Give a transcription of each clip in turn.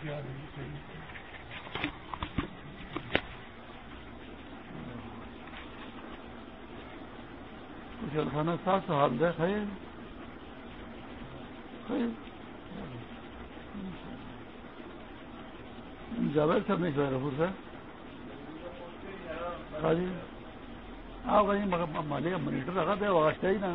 کچھ صاحب صاحب دیکھے جاوید صاحب نہیں چاہے رفور صاحب۔ ہاں جی آپ کہیں مالک منیٹر رکھا تھا وہ ہی نا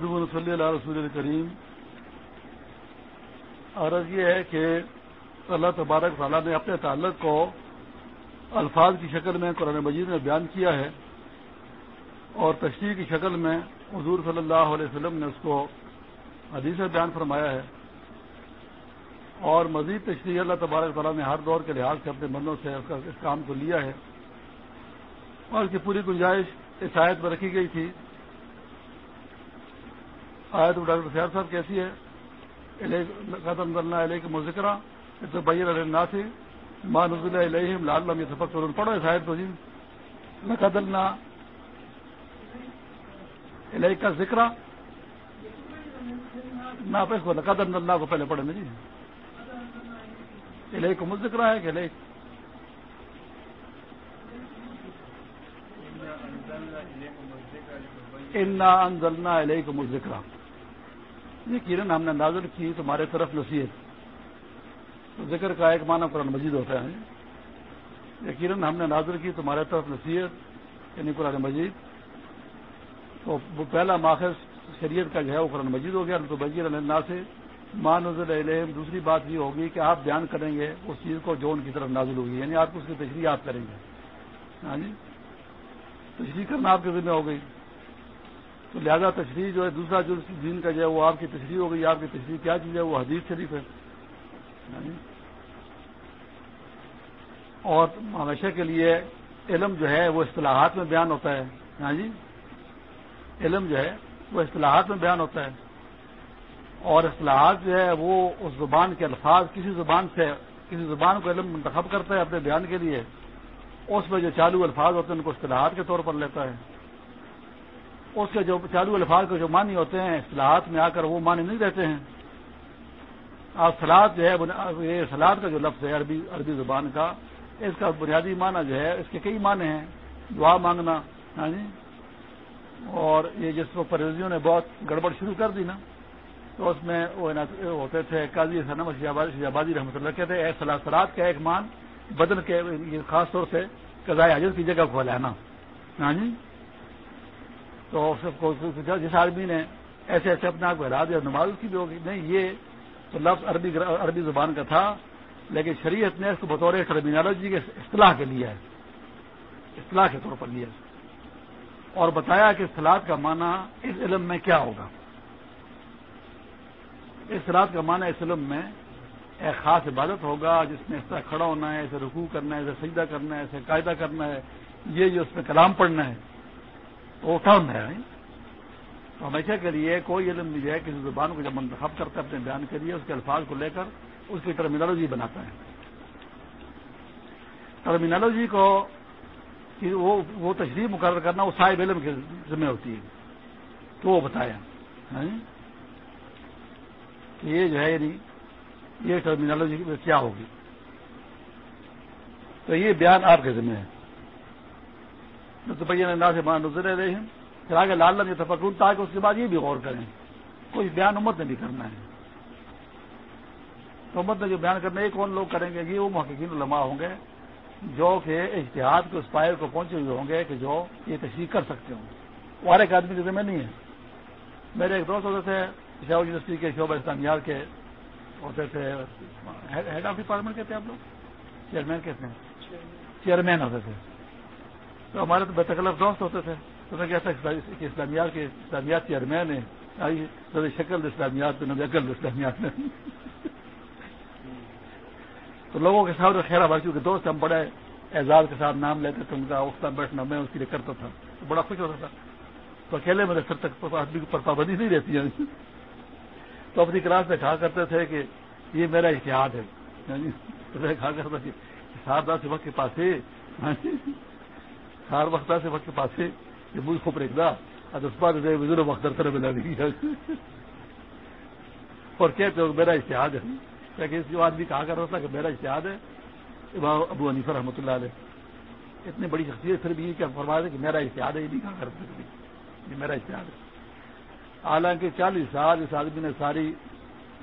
محمد صلی اللہ رسول الکریم، عرض یہ ہے کہ اللہ تبارک تعالیٰ نے اپنے تعلق کو الفاظ کی شکل میں قرآن مجید میں بیان کیا ہے اور تشریح کی شکل میں حضور صلی اللہ علیہ وسلم نے اس کو حدیث میں بیان فرمایا ہے۔ اور مزید تشریح اللہ تبارک تعالیٰ نے ہر دور کے لحاظ سے اپنے بندوں سے اس کام کو لیا ہے۔ اور اس کی پوری گنجائش اس آیت میں رکھی گئی تھی۔ آئے تو ڈاکٹر سیار صاحب کیسی ہے؟ قدم اللہ علیہ کے مذکرہ تو بیر اللہ سے ماں نزل علیہ لال لم یہ سفر پڑھو اس آیت تو جی۔ لقد اللہ علیہ کا ذکر نہ اس کو لقد اللہ کو پہلے پڑھے نا جی۔ علیہ کو مذکرہ ہے کہ علیہ انا انزلنا علیہ کو مذکرہ یقیناً ہم نے نازل کی، تمہارے طرف نصیحت۔ تو ذکر کا ایک معنی قرآن مجید ہوتا ہے۔ یقیناً ہم نے نازل کی، تمہارے طرف نصیحت یعنی قرآن مجید۔ تو وہ پہلا ماخذ شریعت کا جو ہے وہ قرآن مجید ہو گیا۔ تو بجیر اللہ سے ماں نظر علیہ دوسری بات یہ ہوگی کہ آپ بیان کریں گے اس چیز کو جو ان کی طرف نازل ہوگی یعنی آپ اس کی تشریح آپ کریں گے۔ ہاں جی؟ تشریح کرنا آپ کے ذمہ ہو گئی۔ تو لہذا تشریح جو ہے، دوسرا جو دین کا جو ہے، وہ آپ کی تشریح ہو گئی، آپ کی تشریح کیا چیز ہے؟ وہ حدیث شریف ہے۔ یعنی اور ہمیشہ کے لیے علم جو ہے، وہ اصطلاحات میں بیان ہوتا ہے۔ ہاں جی؟ علم جو ہے، وہ اصطلاحات میں بیان ہوتا ہے۔ اور اصطلاحات جو ہے، وہ اس زبان کے الفاظ کسی زبان سے، کسی زبان کو علم منتخب کرتا ہے اپنے بیان کے لیے۔ اس میں جو چالو الفاظ ہوتے ہیں، ان کو اصطلاحات کے طور پر لیتا ہے۔ اس کے جو چالو الفاظ کے جو معنی ہوتے ہیں اصلاحات میں آ کر وہ معنی نہیں رہتے ہیں۔ آپ سلاد جو ہے، یہ سلاد کا جو لفظ ہے، عربی عربی زبان کا، اس کا بنیادی معنی جو ہے، اس کے کئی معنی ہیں۔ دعا مانگنا ہاں جی؟ اور یہ جس کو پرویزیوں نے بہت گڑبڑ شروع کر دی نا، تو اس میں وہ ہوتے تھے، قاضی سنم شہبازی رحمۃ اللہ کہتے ہیں سلاد کا ایک مان بدن کے خاص طور سے قضاء حاضر کی جگہ کو لانا ہاں جی؟ تو جس آدمی نے ایسے ایسے اپنے آپ کو ہرا دیا، نماز کی بھی ہوگی۔ نہیں، یہ تو لفظ عربی عربی زبان کا تھا، لیکن شریعت نے اس کو بطور ٹرمینالوجی کے اصطلاح کے لیا ہے۔ اصطلاح کے طور پر لیا اور بتایا کہ سلاد کا معنی اس علم میں کیا ہوگا؟ اس کا معنی اس علم میں ایک خاص عبادت ہوگا، جس میں اس طرح کھڑا ہونا ہے ایسے رکوع کرنا ہے ایسے سجدہ کرنا ہے ایسے قاعدہ کرنا ہے، یہ جو اس میں کلام پڑھنا ہے وہ ٹرم ہے تو ہمیشہ کے لیے کوئی علم نہیں ہے، کسی زبان کو جب منتخب کرتا ہے اپنے بیان کے لیے، اس کے الفاظ کو لے کر اس کی ٹرمینالوجی بناتا ہے ٹرمینالوجی کو وہ تشریح مقرر کرنا، وہ صاحب علم کے ذمہ ہوتی ہے۔ تو وہ بتایا ہاں؟ کہ یہ جو ہے یعنی یہ ٹرمینالوجی کیا ہوگی؟ تو یہ بیان آپ کے ذمہ ہے۔ تو بھیا نے سے مان نظر رہے ہیں پھر آگے لال لال تفکرون تاکہ اس کے بعد یہ بھی غور کریں۔ کوئی بیان امت نے بھی کرنا ہے۔ تو امت نے جو بیان کرنا ہے کون لوگ کریں گے؟ یہ وہ محققین علماء ہوں گے، جو کہ اشتہاد کے اس پائر کو پہنچے ہوئے ہوں گے کہ جو یہ تشریح کر سکتے ہوں۔ وہ ہر ایک آدمی کے ذمہ نہیں ہے۔ میرے ایک دوست ہوتے تھے پشاور یونیورسٹی کے شعبہ اسلامیات کے ہوتے تھے۔ ہیڈ آف ڈپارٹمنٹ کہتے ہیں آپ لوگ؟ چیئرمین کہتے ہیں۔ چیئرمین ہوتے تھے۔ تو ہمارے تو بے تکلف دوست ہوتے تھے۔ تو میں کہتا کہ اسلامیات کے اسلامیات چیئرمین ہے۔ شکل اسلامیات میں عقل اسلامیات۔ میں تو لوگوں کے ساتھ خیر بازی کے دوست ہم بڑے اعزاز کے ساتھ نام لیتے تھے، ان کا اٹھنا بیٹھنا میں اس کے لیے کرتا تھا۔ تو بڑا خوش ہوتا تھا۔ تو اکیلے میرے سر تک آدمی پر پابندی نہیں رہتی ہے تو اپنی کلاس میں کہا کرتے تھے کہ یہ میرا اشتہاد ہے۔ یعنی کہا کرتا کہ سات دس وقت کے پاس ہر وقت سے وقت کے پاس یہ مجھ خوب رکھتا اور اس وزیر وقت در طرح ملا اور کہتے ہو میرا اشتہاد ہے۔ کہ اس کے بعد بھی کہا کر رہا تھا کہ میرا اشتہاد ہے ابو حنیفہ رحمۃ اللہ علیہ۔ اتنی بڑی شخصیت پھر بھی یہ کیا فرما دے کہ میرا اشتہاد ہے، یہ نہیں کہا کرتا یہ میرا اشتہاد ہے۔ حالانکہ چالیس سال اس آدمی نے ساری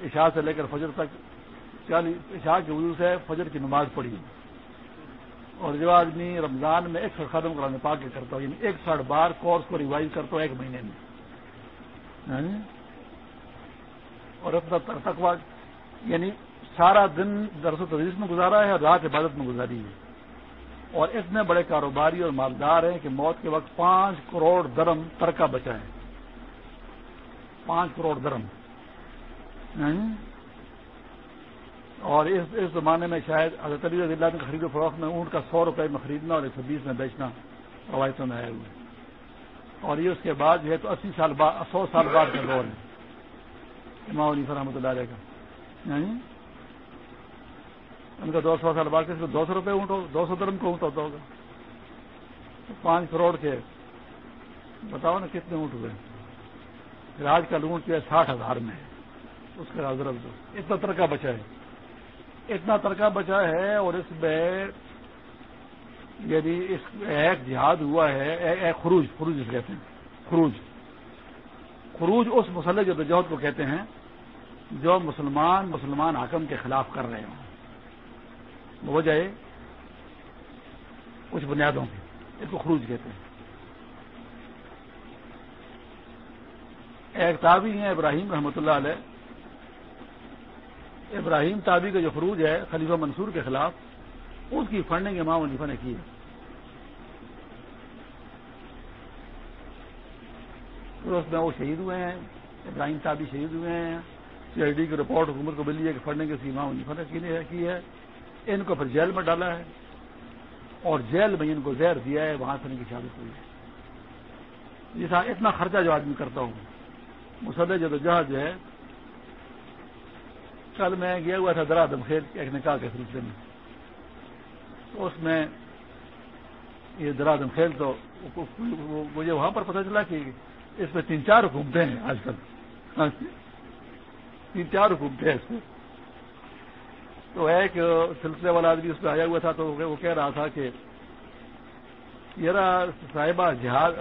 عشاء سے لے کر فجر تک، چالیس عشاء کے وجود سے فجر کی نماز پڑھی۔ اور جو آدمی رمضان میں ایک سو ختم کرانے پا کے کرتا ہوں یعنی ایک ساٹھ بار کورس کو ریوائز کرتا ہوں ایک مہینے میں۔ ہاں جی؟ اور اپنا تقوا یعنی سارا دن درس و تدریس میں گزارا ہے اور رات عبادت میں گزاری ہے۔ اور اتنے بڑے کاروباری اور مالدار ہیں کہ موت کے وقت پانچ کروڑ درم ترکہ بچا ہے۔ پانچ کروڑ درم۔ ہاں جی؟ اور اس اس زمانے میں شاید حضرت علی رضی اللہ میں خرید و فروخت میں اونٹ کا سو روپئے میں خریدنا اور ایک سو بیس میں بیچنا روایتوں میں آئے ہوئے۔ اور یہ اس کے بعد جو ہے تو اسی سال بعد، سو سال بعد کا دور ہے۔ امام علی فرحمۃ اللہ علیہ کا۔ یعنی ان کا دو سو سال بعد کس کو دو سو روپئے اونٹ ہو، دو سو درم کو اونٹ ہوتا ہوگا۔ پانچ کروڑ کے، بتاؤ نا کتنے اونٹ ہوئے۔ پھر آج کا اونٹ جو ہے ساٹھ ہزار میں ہے۔ اس کا حضرت اتنا ترکہ بچا ہے۔ اتنا ترکہ بچا ہے اور اس میں یعنی اس ایک جہاد ہوا ہے، ایک خروج خروج جس کہتے ہیں، خروج۔ خروج اس مسلح جدوجہد کو کہتے ہیں جو مسلمان مسلمان حکم کے خلاف کر رہے ہوں۔ وہ جائے کچھ بنیادوں کی اس کو خروج کہتے ہیں۔ ایک تابی ہیں ابراہیم رحمۃ اللہ علیہ۔ ابراہیم تابی کا جو خروج ہے، خلیفہ منصور کے خلاف اس کی فنڈنگ امام علیفہ نے کی ہے۔ اس میں وہ شہید ہوئے ہیں، ابراہیم تابی شہید ہوئے ہیں۔ سی آئی ڈی کی رپورٹ حکومت کو ملی ہے کہ فنڈنگ اس کی امام علیفہ نے کی ہے ان کو پھر جیل میں ڈالا ہے اور جیل میں ان کو زہر دیا ہے، وہاں سے ان کی شادی ہوئی ہے۔ جیسا اتنا خرچہ جو آدمی کرتا ہوں مسلح جدوجہد جو ہے کل میں گیا ہوا تھا درا دم خیل ایک نکاح کے سلسلے میں۔ تو اس میں یہ درا دم خیل تو مجھے وہاں پر پتہ چلا کہ اس میں تین چار حکومتیں ہیں آج کل۔ ہاں جی۔ تین چار حکومتیں ہیں اس میں۔ تو ایک سلسلے والا آدمی اس میں آیا ہوا تھا تو وہ کہہ رہا تھا کہ یہ صاحبہ جہاز،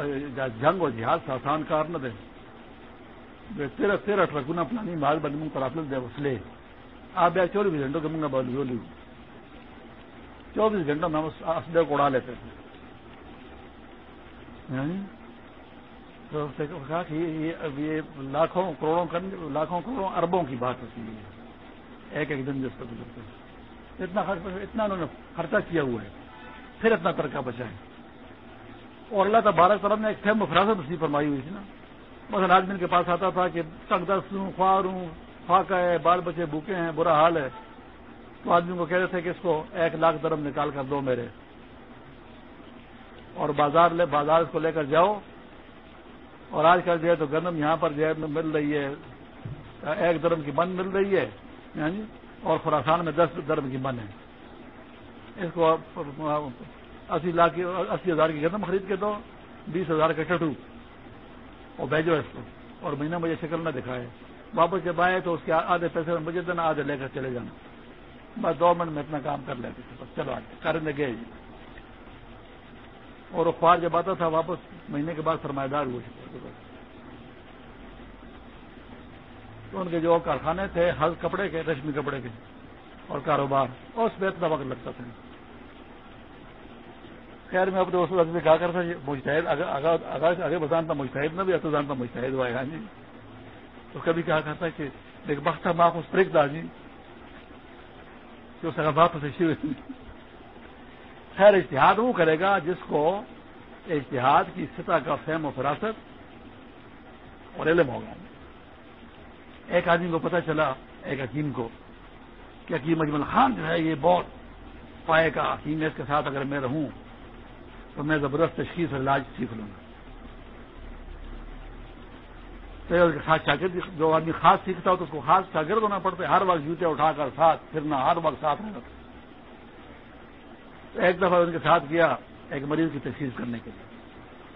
جنگ اور جہاز سے آسان کار نہ دیں تیرہ تیرہ ٹرکنا پلانی مال بند پر آپ دے اسلے آپ یا چوبیس گھنٹوں کے منگا بولو لی چوبیس گھنٹوں میں اس اسلحے کو اڑا لیتے تھے تو کہا کہ یہ لاکھوں کروڑوں لاکھوں کروڑوں اربوں کی بات ہوتی ہے ایک ایک دن جس پر گزرتے اتنا اتنا انہوں نے خرچہ کیا ہوا ہے پھر اتنا ترکہ بچا ہے اور اللہ تعالیٰ بھارت طرف نے ایک فہم فراست نصیب فرمائی ہوئی تھی نا مثلا آدمی کے پاس آتا تھا کہ تنگ دست ہوں خوار ہوں فاقہ ہے، بال بچے بھوکے ہیں، برا حال ہے۔ تو آدمی کو کہہ رہے تھے کہ اس کو ایک لاکھ درم نکال کر دو میرے۔ اور بازار لے، بازار اس کو لے کر جاؤ۔ اور آج کل جو ہے تو گندم یہاں پر جو ہے مل رہی ہے۔ ایک درم کی بند مل رہی ہے یعنی اور خوراسان میں دس درم کی بند ہے۔ اس کو اسی لاکھ اسی ہزار کی گندم خرید کے دو، بیس ہزار کا ٹٹو۔ اور بھیجو اس کو۔ اور مہینہ مجھے شکل نہ دکھائے۔ واپس جب آئے تو اس کے آدھے پیسے میں مجھے دینا، آدھے لے کر چلے جانا۔ بس دو منٹ میں اتنا کام کر لیتے تھے، بس چلو آگے۔ کرنے گئے جی اور اخبار جب آتا تھا واپس، مہینے کے بعد سرمایہ دار ہوئے تو ان کے جو کارخانے تھے ہر کپڑے کے ریشمی کپڑے کے اور کاروبار، اس میں اتنا وقت لگتا تھا۔ خیر، میں اپنے اس وقت میں کہا کرتا مشتحد آگے بتانا مشتحد نہ بھی اب تو جانتا مشتحد ہوا ہے ہاں جی۔ تو کبھی کہا کرتا ہے کہ ایک بختہ ماں کو اسپرک دا جی جو ثقافات سے ہوئی۔ خیر اشتہاد وہ کرے گا جس کو اشتہاد کی سطح کا فہم و فراست اور علم ہوگا۔ ایک آدمی کو پتہ چلا، ایک حکیم کو، کہ حکیم اجمل خان جو ہے، یہ بہت پائے کا حکیم ہے۔ اس کے ساتھ اگر میں رہوں تو میں زبردست تشخیص اور علاج سیکھ لوں گا تو اس کے ساتھ شاگرد جو آدمی خاص سیکھتا ہو تو اس کو خاص شاگرد ہونا پڑتا ہے ہر وقت جوتے اٹھا کر ساتھ پھرنا، ہر وقت ساتھ رہنا۔ ایک دفعہ ان کے ساتھ گیا ایک مریض کی تشخیص کرنے کے لیے۔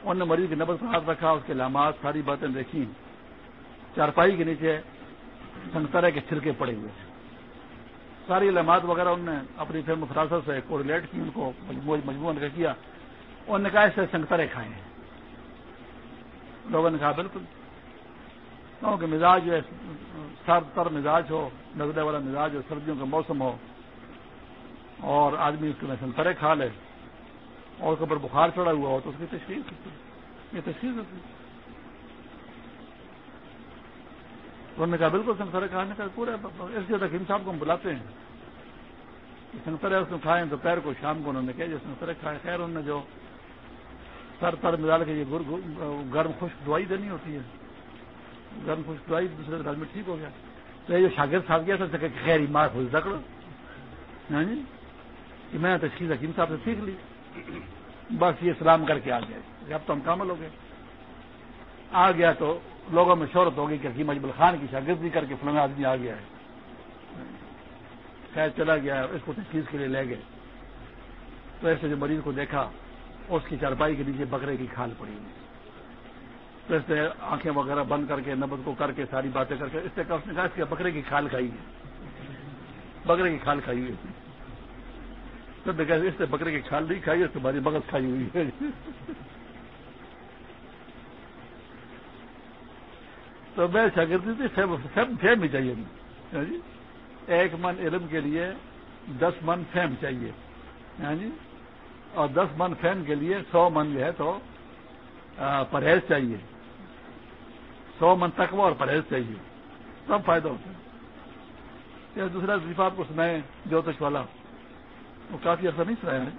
انہوں نے مریض کی نبز پر ہاتھ رکھا، اس کے علامات ساری باتیں دیکھی چارپائی کے نیچے سنگترے کے چھلکے پڑے ہوئے تھے۔ ساری علامات وغیرہ انہوں نے اپنی فلم فراست سے کوریلیٹ کی، ان کو مجموعہ کیا۔ انہوں نے کہا اس سے سنگترے کھائے ہیں۔ لوگوں نے کہا، بالکل۔ کہ مزاج جو ہے، سر تر مزاج ہو نظرے والا مزاج ہو، سردیوں کا موسم ہو، اور آدمی اس کے میں سنترے کھا لے، اور اس کے اوپر بخار چڑھا ہوا ہو، تو اس کی تشخیص ہوتی یہ تشخیص ہوتی انہوں نے کہا، بالکل سنترے کھانے کا پورا اس لیے تک صاحب کو ہم بلاتے ہیں۔ سنترے اس میں کھائے دوپہر کو شام کو انہوں نے کہا جو سنترے کھائے خیر، انہوں نے جو سر تر مزاج کے یہ گرم خشک دوائی دینی ہوتی ہے۔ گرم خوش دوائی، دوسرے دن میں ٹھیک ہو گیا۔ تو یہ شاگرد صاحب گیا تھا کہ خیر مار خوش دکڑو ہاں جی؟ کہ میں تشکیل حکیم صاحب سے سیکھ لی۔ بس یہ سلام کر کے آ گئے۔ اب تو ہم کامل ہو گئے۔ آ گیا تو لوگوں میں شہرت ہوگی کہ حکیم اجبل خان کی شاگردی کر کے فلاں آدمی آ گیا ہے۔ خیر، چلا گیا اس کو تشخیص کے لیے لے گئے۔ تو ایسے جو مریض کو دیکھا، اس کی چارپائی کے نیچے بکرے کی کھال پڑی۔ ہوئی تو اس نے آنکھیں وغیرہ بند کر کے نبز کو کر کے ساری باتیں کر کے، اس نے کہا اس نے کہا، اس کے بکرے کی کھال کھائی ہے۔ بکرے کی کھال کھائی ہوئی تو اس نے بکرے کی کھال نہیں کھائی، اس تمہاری مغز کھائی ہوئی ہے۔ تو میں شاگردی تھی؟ فیم فیم بھی چاہیے ہاں جی؟ ایک من علم کے لیے دس من فیم چاہیے۔ ہاں جی؟ اور دس من فیم کے لیے سو من جو ہے تو پرہیز چاہیے۔ سو من تکوا اور پرہیز چاہیے سب فائدہ ہوتا ہے دوسرا وظیفہ آپ کو سنائے جوتش والا۔ وہ کافی عرصہ نہیں سنایا ہے۔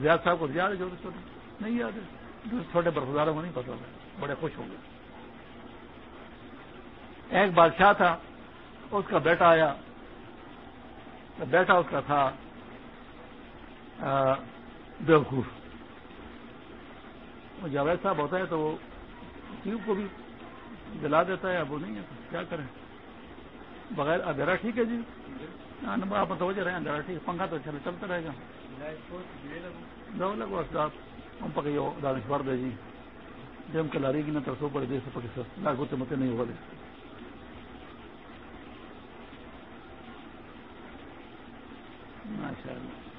زیاد صاحب کو یاد ہے جوتش والا؟ نہیں یاد ہے۔ چھوٹے برفداروں کو نہیں پتا بڑے خوش ہو گئے ایک بادشاہ تھا، اس کا بیٹا آیا۔ بیٹا اس کا تھا بیوقوف۔ جاوید صاحب ہوتا ہے تو وہ کو بھی جلا دیتا ہے اب وہ نہیں ہے کیا کریں؟ بغیر اندھیرا ٹھیک ہے جی؟ ہاں، آپ توجہ رہے ہیں، اندھیرا ٹھیک پنکھا تو چلے، چلتا رہے گا۔ دو لگو آپ ہم پکے دانشور دے جی۔ جب کلاری کی نہ ترسو پڑے، دے سے پکے سر۔ لاگو تو متے نہیں ہوا دے ماشاء اللہ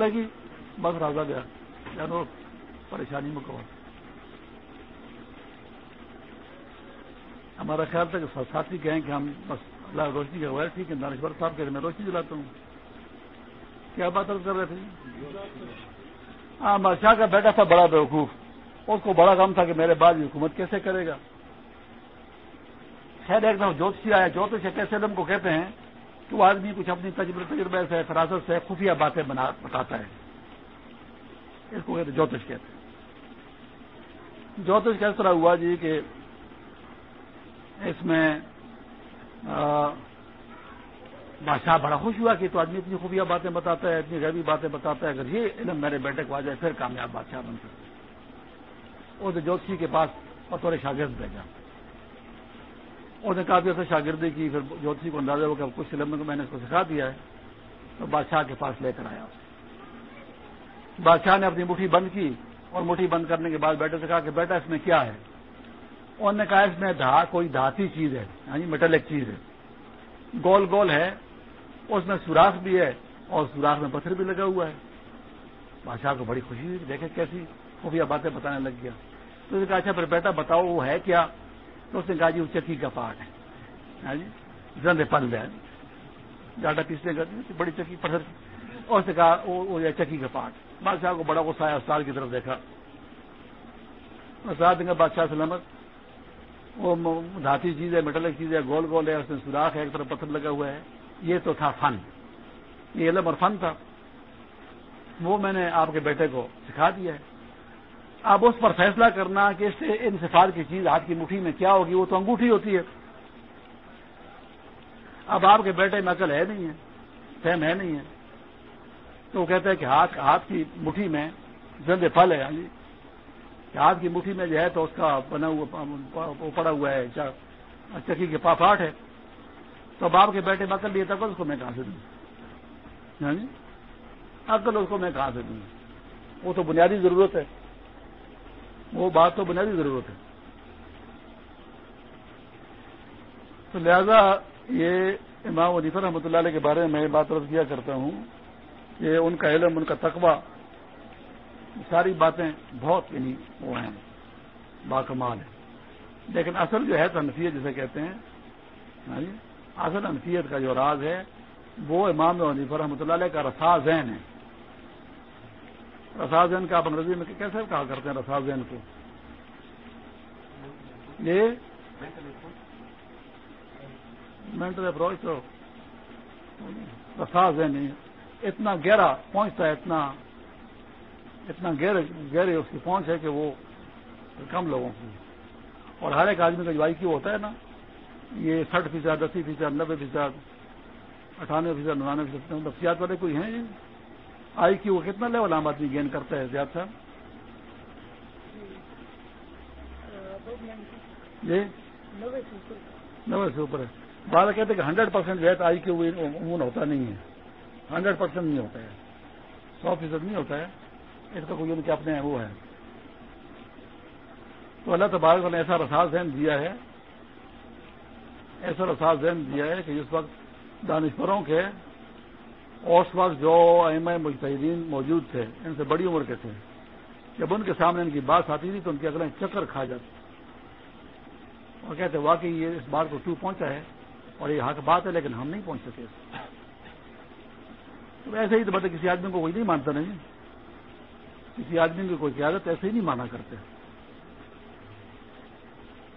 نہ لگی بس راجا گیا۔ یعنی جانو پریشانی میں کہو ہمارا خیال تھا کہ ساتھی کہیں کہ ہم بس اللہ روشنی کا ٹھیک ہے دانشور صاحب کہ میں روشنی جلاتا ہوں۔ کیا بات کر رہے تھے؟ ہاں بادشاہ کا بیٹا تھا، بڑا بیوقوف۔ اس کو بڑا کام تھا کہ میرے بعد حکومت کیسے کرے گا؟ خیر، ایک دم جوتشی آیا۔ جوتش کیسے علم کو کہتے ہیں؟ کہ وہ آدمی کچھ اپنی تجربے سے فراست سے خفیہ باتیں بتاتا ہے۔ اس کو کہتے جوتش کہتے ہیں۔ جوتش کس طرح ہوا جی کہ اس میں بادشاہ بڑا خوش ہوا کہ تو آدمی اتنی خفیہ باتیں بتاتا ہے، اتنی غیبی باتیں بتاتا ہے، اگر یہ علم میرے بیٹے کو آ جائے، پھر کامیاب بادشاہ بن سکتا اس جوتشی کے پاس بطور شاگرد بھیجا اس نے کافی ایسے شاگردی کی، پھر جوتھی کو اندازہ ہو کہ کچھ علم کو میں نے اس کو سکھا دیا ہے۔ تو بادشاہ کے پاس لے کر آیا۔ بادشاہ نے اپنی مٹھی بند کی اور مٹھی بند کرنے کے بعد بیٹے سے کہا کہ بیٹا، اس میں کیا ہے؟ انہوں نے کہا، اس میں دھا، کوئی دھاتی چیز ہے ہاں جی میٹلک چیز ہے۔ گول گول ہے، اس میں سوراخ بھی ہے اور سوراخ میں پتھر بھی لگا ہوا ہے۔ بادشاہ کو بڑی خوشی ہوئی دیکھے کیسی خفیہ باتیں بتانے لگ گیا۔ تو اس نے کہا اچھا پھر بیٹا، بتاؤ، وہ ہے کیا؟ تو اس نے کہا جی وہ چکی کا پارٹ ہے۔ ہاں جی، زندے پل ہے ڈاٹا پیسنے کا جی، بڑی چکی پتھر اور اس نے کہا، وہ چکی کا پارٹ بادشاہ کو بڑا غصہ آیا، استاد کی طرف دیکھا۔ استاد کا بادشاہ سلامت، وہ دھاتی چیز ہے، میٹلک چیز ہے، گول گول ہے، اس میں سوراخ ہے، ایک طرف پتھر لگا ہوا ہے۔ یہ تو تھا فن۔ یہ علم اور فن تھا۔ وہ میں نے آپ کے بیٹے کو سکھا دیا ہے۔ اب اس پر فیصلہ کرنا کہ اس سے ان صفات کی چیز ہاتھ کی مٹھی میں کیا ہوگی؟ وہ تو انگوٹھی ہوتی ہے۔ اب آپ کے بیٹے میں عقل ہے نہیں ہے، فہم ہے نہیں ہے۔ تو وہ کہتا ہے کہ ہاتھ ہاتھ کی مٹھی میں زند پھل ہے ہاں جی ہاتھ کی مٹھی میں جو ہے تو اس کا بنا ہوا، وہ پڑا ہوا ہے چکی کے پاپاٹ ہے۔ تو اب آپ کے بیٹے میں عقل لیے تک اس کو میں کہاں سے دوں؟ ہاں جی عقل اس کو میں کہاں سے دوں؟ وہ تو بنیادی ضرورت ہے۔ وہ بات تو بنیادی ضرورت ہے۔ تو لہذا یہ امام ونیفر رحمۃ اللہ علیہ کے بارے میں بات رض کیا کرتا ہوں کہ ان کا علم، ان کا تقوی ساری باتیں بہت یعنی وہ ہیں، باکمال ہیں۔ لیکن اصل جو ہے تو انفیت جسے کہتے ہیں اصل انفیت کا جو راز ہے، وہ امام ونیفر رحمۃ اللہ علیہ کا رسا ذہن ہے۔ رسازین کا آپ انگریزی میں کیسے کہا کرتے ہیں رسازین کو یہ مینٹل اپروچ تو رسازین اتنا گہرا پہنچتا ہے اتنا اتنا گہرے اس کی پہنچ ہے کہ وہ کم لوگوں کی اور ہر ایک آدمی کا جو آئی کیو ہوتا ہے نا یہ سٹھ فیصد اسی فیصد نبے فیصد اٹھانوے فیصد ننانوے فیصد نفسیات والے کوئی ہیں جی آئی کیو کتنا لیول عام آدمی گین کرتا ہے زیادہ صاحب؟ جی؟ نوے سے اوپر ہے۔ بارہ کہتے کہ ہنڈریڈ پرسینٹ جو آئی کیو عموماً ہوتا نہیں ہے۔ ہنڈریڈ پرسینٹ نہیں ہوتا ہے۔ سو فیصد نہیں ہوتا ہے۔ اس کا کوئی ان کے اپنے وہ ہے تو اللہ تبارک نے ایسا رساس ذہن دیا ہے۔ ایسا رساس ذہن دیا ہے کہ جس وقت دانشوروں کے اور اس وقت جو ایم مجتہدین موجود تھے، ان سے بڑی عمر کے تھے۔ جب ان کے سامنے ان کی بات آتی تھی تو ان کی اگلے چکر کھا جاتی اور کہتے واقعی یہ اس بات کو کیوں پہنچا ہے؟ اور یہ حق بات ہے، لیکن ہم نہیں پہنچ سکے۔ تو ایسے ہی تو بتا کسی آدمی کو کوئی نہیں مانتا نہیں۔ کسی آدمی کی کوئی قیادت ایسے ہی نہیں مانا کرتے۔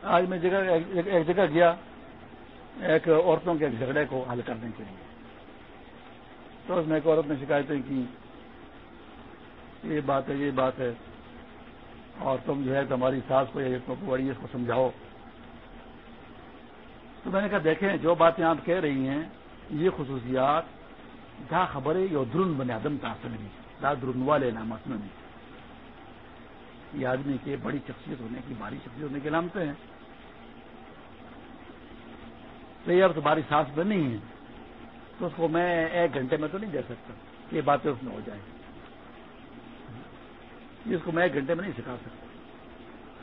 آج میں جگہ، ایک جگہ گیا، ایک عورتوں کے ایک جھگڑے کو حل کرنے کے لیے۔ تو اس میں ایک عورت نے شکایتیں کی۔ یہ بات ہے، یہ بات ہے۔ اور تم جو ہے تمہاری ساس کو یا بڑی اس کو سمجھاؤ۔ تو میں نے کہا، دیکھیں جو باتیں آپ کہہ رہی ہیں، یہ خصوصیات جہاں خبر یہ درن بنے آدم کا اصل دا درن والے نامت میں۔ یہ آدمی کی بڑی شخصیت ہونے کی، بھاری شخصیت ہونے کے نامتے ہیں۔ تو یہ اب تمہاری سانس میں نہیں ہے تو اس کو میں ایک گھنٹے میں تو نہیں دے سکتا یہ باتیں اس میں ہو جائیں۔ اس کو میں ایک گھنٹے میں نہیں سکھا سکتا۔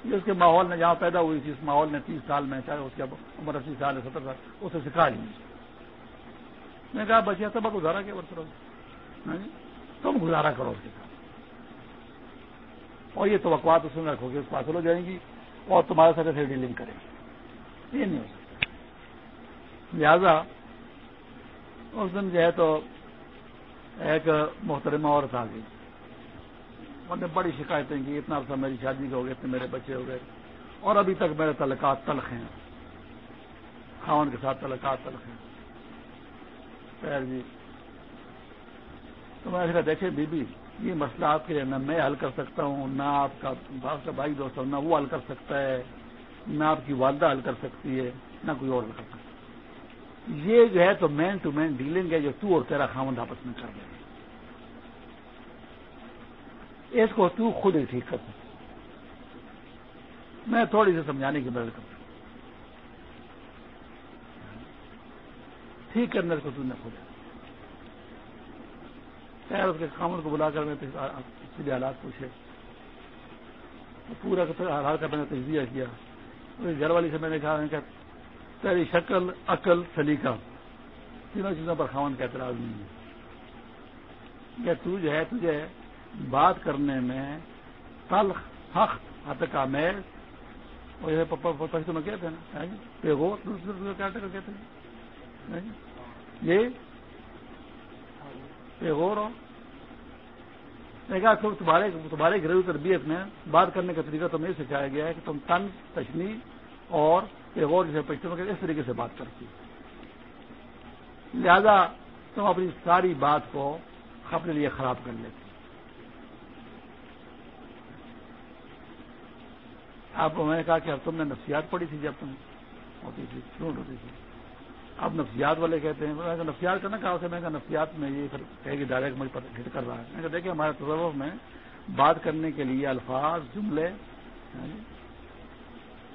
یہ اس کے ماحول میں جہاں پیدا ہوئی تھی، اس ماحول نے تیس سال میں چاہے اس کے عمر اسی سال ہے، ستر سال، اسے سکھا لی میں نے کہا، بچیا سب گزارا کیا برسر ہاں جی؟ تم گزارا کرو اس کے ساتھ۔ اور یہ توقعات اس میں رکھو گے، اس کو حاصل ہو جائیں گی اور تمہارے ساتھ ڈیلنگ کریں گے۔ یہ نہیں ہو سکتا۔ لہذا اس دن جو ہے تو ایک محترمہ عورت آ گئی۔ انہوں نے بڑی شکایتیں کی، اتنا عرصہ میری شادی کے ہو گئے اتنے میرے بچے ہو گئے۔ اور ابھی تک میرے تعلقات تلخ ہیں۔ خاون کے ساتھ تعلقات تلخ ہیں۔ پیر جی تو میں نے کہا دیکھیں بی بی، یہ مسئلہ آپ کے لیے نہ میں حل کر سکتا ہوں، نہ آپ کا کا بھائی دوست نہ وہ حل کر سکتا ہے، نہ آپ کی والدہ حل کر سکتی ہے، نہ کوئی اور حل کر سکتا ہے۔ یہ جو ہے تو مین ٹو مین ڈیلنگ ہے جو تو اور تیرا خامند آپس میں کر رہے ہیں۔ اس کو تو خود ہی ٹھیک کر سکتا میں تھوڑی سی سمجھانے کی مدد کرتا ٹھیک کرنے کو تو نے خود خیر، اس کے خامن کو بلا کر میں سیدھے حالات پوچھے۔ پورا حالات کا میں نے تجزیہ کیا۔ گھر والی سے میں نے کہا تیری شکل، عقل، سلیقہ، تینوں چیزوں پر خاون کا اعتراض نہیں ہے۔ یا تو جو ہے، تجھے بات کرنے میں تلخ حق ہاتھ کا میز اور یہ پشتوں میں کہتے ہیں نا پیغور جی؟ دوسرے کیا کہتے ہیں؟ جی؟ یہ پیغور ہو۔ تمہارے تمہارے گھریلو تربیت میں بات کرنے کا طریقہ تمہیں سکھایا گیا ہے کہ تم تن، تشنی اور پیغور جیسے پشتوں میں اس طریقے سے بات کرتی۔ لہذا تم اپنی ساری بات کو اپنے لیے خراب کر لیتے۔ آپ کو میں نے کہا کہ اب تم نے نفسیات پڑھی تھی جب تم ہوتی تھی کیوں ہوتی تھی۔ اب نفسیات والے کہتے ہیں نفسیات کرنا کہا اسے، میں کہا نفسیات میں یہ کہے گی ڈائریکٹ مجھ پر ہٹ کر رہا ہے۔ میں کہا دیکھیں، ہمارے تصور میں بات کرنے کے لیے الفاظ، جملے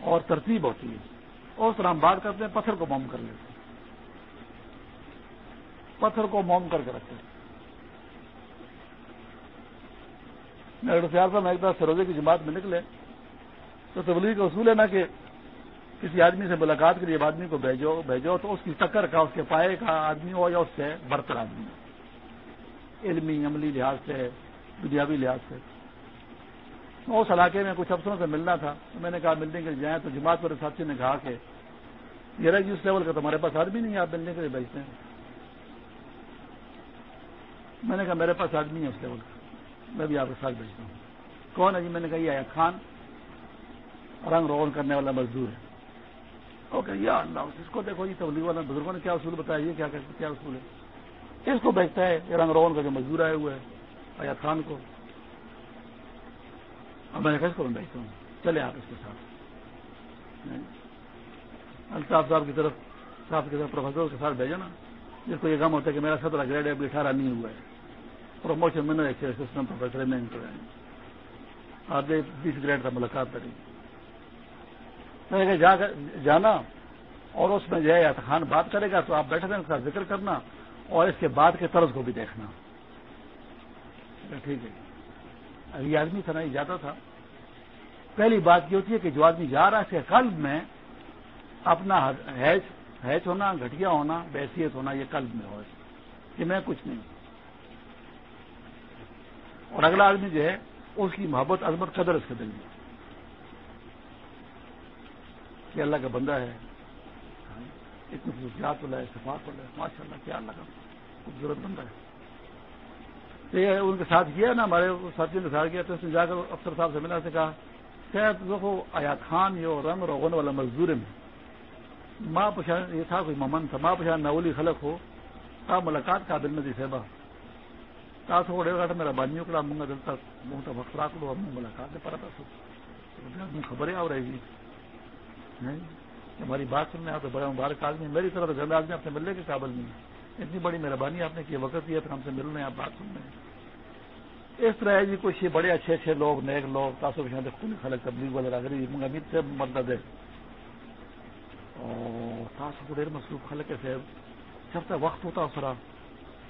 اور ترتیب ہوتی ہے۔ اور اس طرح ہم بات کرتے ہیں، پتھر کو موم کر لیتے ہیں۔ پتھر کو موم کر کے رکھتے ہیں۔ ڈاکٹر سیال صاحب، میں ایک بار سروزے کی جماعت میں نکلے، تو تبلیغ کا اصول ہے نا کہ کسی آدمی سے ملاقات کے لیے آدمی کو بھیجو بھیجو تو اس کی ٹکر کا، اس کے پائے کا آدمی ہو یا اس سے برتر آدمی ہو۔ علمی، عملی لحاظ سے، دنیاوی لحاظ سے۔ اس علاقے میں کچھ افسروں سے ملنا تھا، تو میں نے کہا ملنے کے لیے جائیں تو جماعت والے ساتھی نے کہا کہ یہ جی اس لیول کا تمہارے پاس آدمی نہیں ہے، آپ ملنے کے لیے بھیجتے ہیں۔ میں نے کہا میرے پاس آدمی ہے اس لیول کا، میں بھی آپ کے ساتھ بھیجتا ہوں۔ کون ہے جی؟ میں نے کہا یہ خان، رنگ روغن کرنے والا مزدور ہے۔ اوکے، یا اللہ، اس کو دیکھو جی تبلیغ والا بزرگوں نے کیا اصول بتایا، یہ کیا کیا اصول ہے؟ اس کو بیچتا ہے، یہ رنگ روغن کا جو مزدور آئے ہوئے ہے ایات خان کو۔ اب میں کس کو میں بیچتا ہوں۔ چلے آپ اس کے ساتھ۔ الطاف صاحب کی طرف صاحب کی طرف پروفیسر کے ساتھ بھیجا نا۔ جس کو یہ غم ہوتا ہے کہ میرا سترہ گریڈ ابھی اٹھارہ نہیں ہوا ہے۔ پروموشن میں نے اسسٹنٹ پروفیسر میں آدھے بیس گریڈ کا ملاقات کریں میں نے کہا جانا۔ اور اس میں جو ہے خان بات کرے گا تو آپ بیٹھے اس کا ذکر کرنا اور اس کے بعد کے طرز کو بھی دیکھنا۔ ٹھیک ہے۔ یہ آدمی تھا نا یہ جاتا تھا۔ پہلی بات یہ ہوتی ہے کہ جو آدمی جا رہا ہے قلب میں، اپنا ہیچ ہونا، گھٹیا ہونا بحثیت ہونا، یہ قلب میں ہو۔ کہ میں کچھ نہیں۔ اور اگلا آدمی جو ہے، اس کی محبت عظمت قدر اس کے دل میں کہ اللہ کا بندہ ہے۔ ہاں، اتنی خصوصیات والا ہے، صفات والا ہے۔ ماشاء اللہ کیا اللہ کا خوبصورت بندہ ہے۔ یہ ان کے ساتھ کیا نا، ہمارے ساتھیوں کے ساتھ کیا، تو اس نے جا کر افسر صاحب سے ملا سے کہا شاید دیکھو آیات خان یہ رنگ روغن والا مزدور میں ماں پوچھا یہ تھا کوئی ممن تھا، ماں پوچھا نولی خلق ہو تا ملاقات کا دل میں دی سیبا تا سو ڈیڑھ گھنٹہ میرا بانیوں کا منگا دل تک منہ تک وقت رات لو ملاقات دے پڑا تھا۔ خبریں آ رہی ہماری بات سننے آپ بڑا مبارک آدمی میری طرح تو آدمی اپنے ملنے کے قابل نہیں ہے اتنی بڑی مہربانی آپ نے کی وقت دیا، پھر ہم سے مل رہے ہیں آپ بات سن رہے ہیں اس طرح جی کچھ بڑے اچھے اچھے لوگ، نیک لوگ، تاسو خون خلق تبلیغ والا اگر امید سے مدد ہے۔ اور تاسو کو دیر مصروف خلق سے جب تک وقت ہوتا سرا۔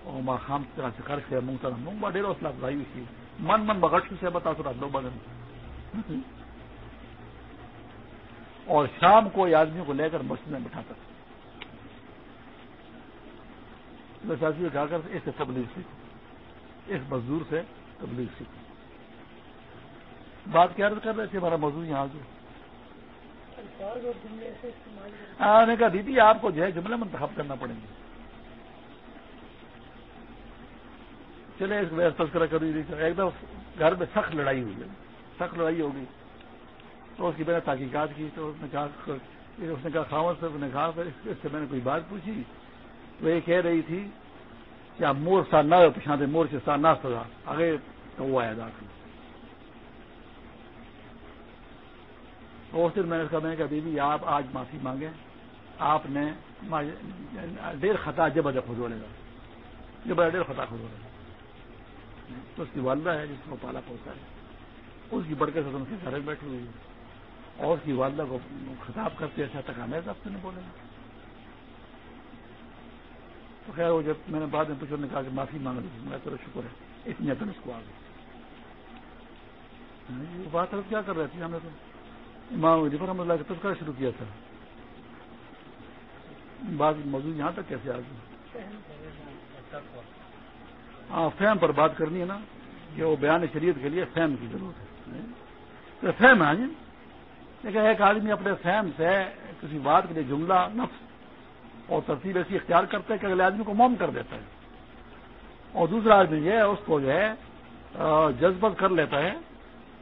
اور ماں خام طرح سے خرچ ہے منگ طرح منگ با ڈیر حوصلہ افزائی ہوئی من من بغٹ سے بتا سرا، دو بدن اور شام کو یہ آدمی کو لے کر مسجد میں بٹھاتا تھا۔ کہا کر اس سے تبلیغ سیکھو اس مزدور سے تبلیغ سیکھو بات کیا کر رہے تھے؟ ہمارا مزدور یہاں جو ہاں نے کہا دیدی آپ کو جو ہے جملے منتخب کرنا پڑیں گے۔ چلے اس تذکرہ کر ایک دم گھر میں سخت لڑائی ہوئی ہے۔ سخت لڑائی ہوگی تو اس کی میں نے تحقیقات کی تو اس نے کہا اس نے کہا سے نے کہا اس سے میں نے کوئی بات پوچھی۔ تو یہ کہہ رہی تھی کہ آپ مور سا نہ پچھا دے مور سے سا نہ سزا آگے تو وہ آیا داخل۔ تو پھر میں نے کہا میں نے کہا، بیوی، آپ آج معافی مانگیں۔ آپ نے ڈیر خطا جب ادب خزولے گا۔ جب ڈیر خطا خزولے گا۔ تو اس کی والدہ ہے، جس کو پالا پوچھا ہے۔ اس کی بڑکے سے ان کے گھر میں بیٹھی ہوئی ہے۔ اور اس کی والدہ کو خطاب کرتے ایسا تک ہمیں آپ سے نہیں بولے گا۔ تو خیر وہ جب میں نے بعد میں پوچھا نے کہا کہ معافی مانگ لی میں تو شکر ہے۔ اتنی عدم اس کو آ گئی وہ بات کیا کر رہے تھے؟ ہم نے تو امام جفر احمد اللہ کا تذکرہ شروع کیا تھا۔ بات موضوع یہاں تک کیسے آ گئی ہاں فہم پر بات کرنی ہے نا، کہ وہ بیان شریعت کے لیے فہم کی ضرورت ہے۔ تو فہم ہے ہاں جی؟ لیکن ایک آدمی اپنے فہم سے کسی بات کے لیے جملہ، نفس اور ترتیب ایسی اختیار کرتا ہے کہ اگلے آدمی کو موم کر دیتا ہے۔ اور دوسرا آدمی یہ اس کو جو ہے جذبت کر لیتا ہے۔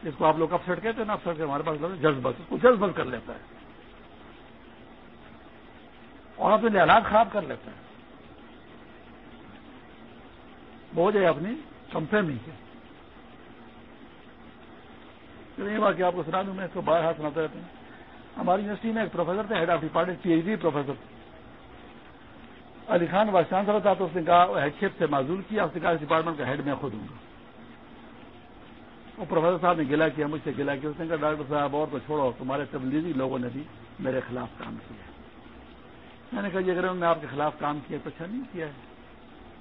جس کو آپ لوگ اپسٹ کہتے ہیں نا افسر کے ہمارے پاس جذبت اس کو جذبت کر لیتا ہے۔ اور اپنے حالات خراب کر لیتا ہے۔ وہ جائے اپنی کمفہمی کے نہیں واقعی آپ کو سنا دوں میں، اس کو باہر ہاتھ سناتے رہتے ہیں۔ ہماری یونیورسٹی میں ایک پروفیسر تھے head of department P H D professor Ali Khan vice chancellor تھا تو اس نے کہا ہیڈ سے معذول کیا، اس نے کہا اس ڈپارٹمنٹ کا ہیڈ میں خود ہوں۔ گا وہ پروفیسر صاحب نے گلا کیا، مجھ سے گلا کیا، اس نے کہا ڈاکٹر صاحب اور تو چھوڑو، تمہارے تبلیغی لوگوں نے بھی میرے خلاف کام کیا میں نے کہا یہ اگر انہوں نے آپ کے خلاف کام کیا، تو اچھا نہیں کیا ہے۔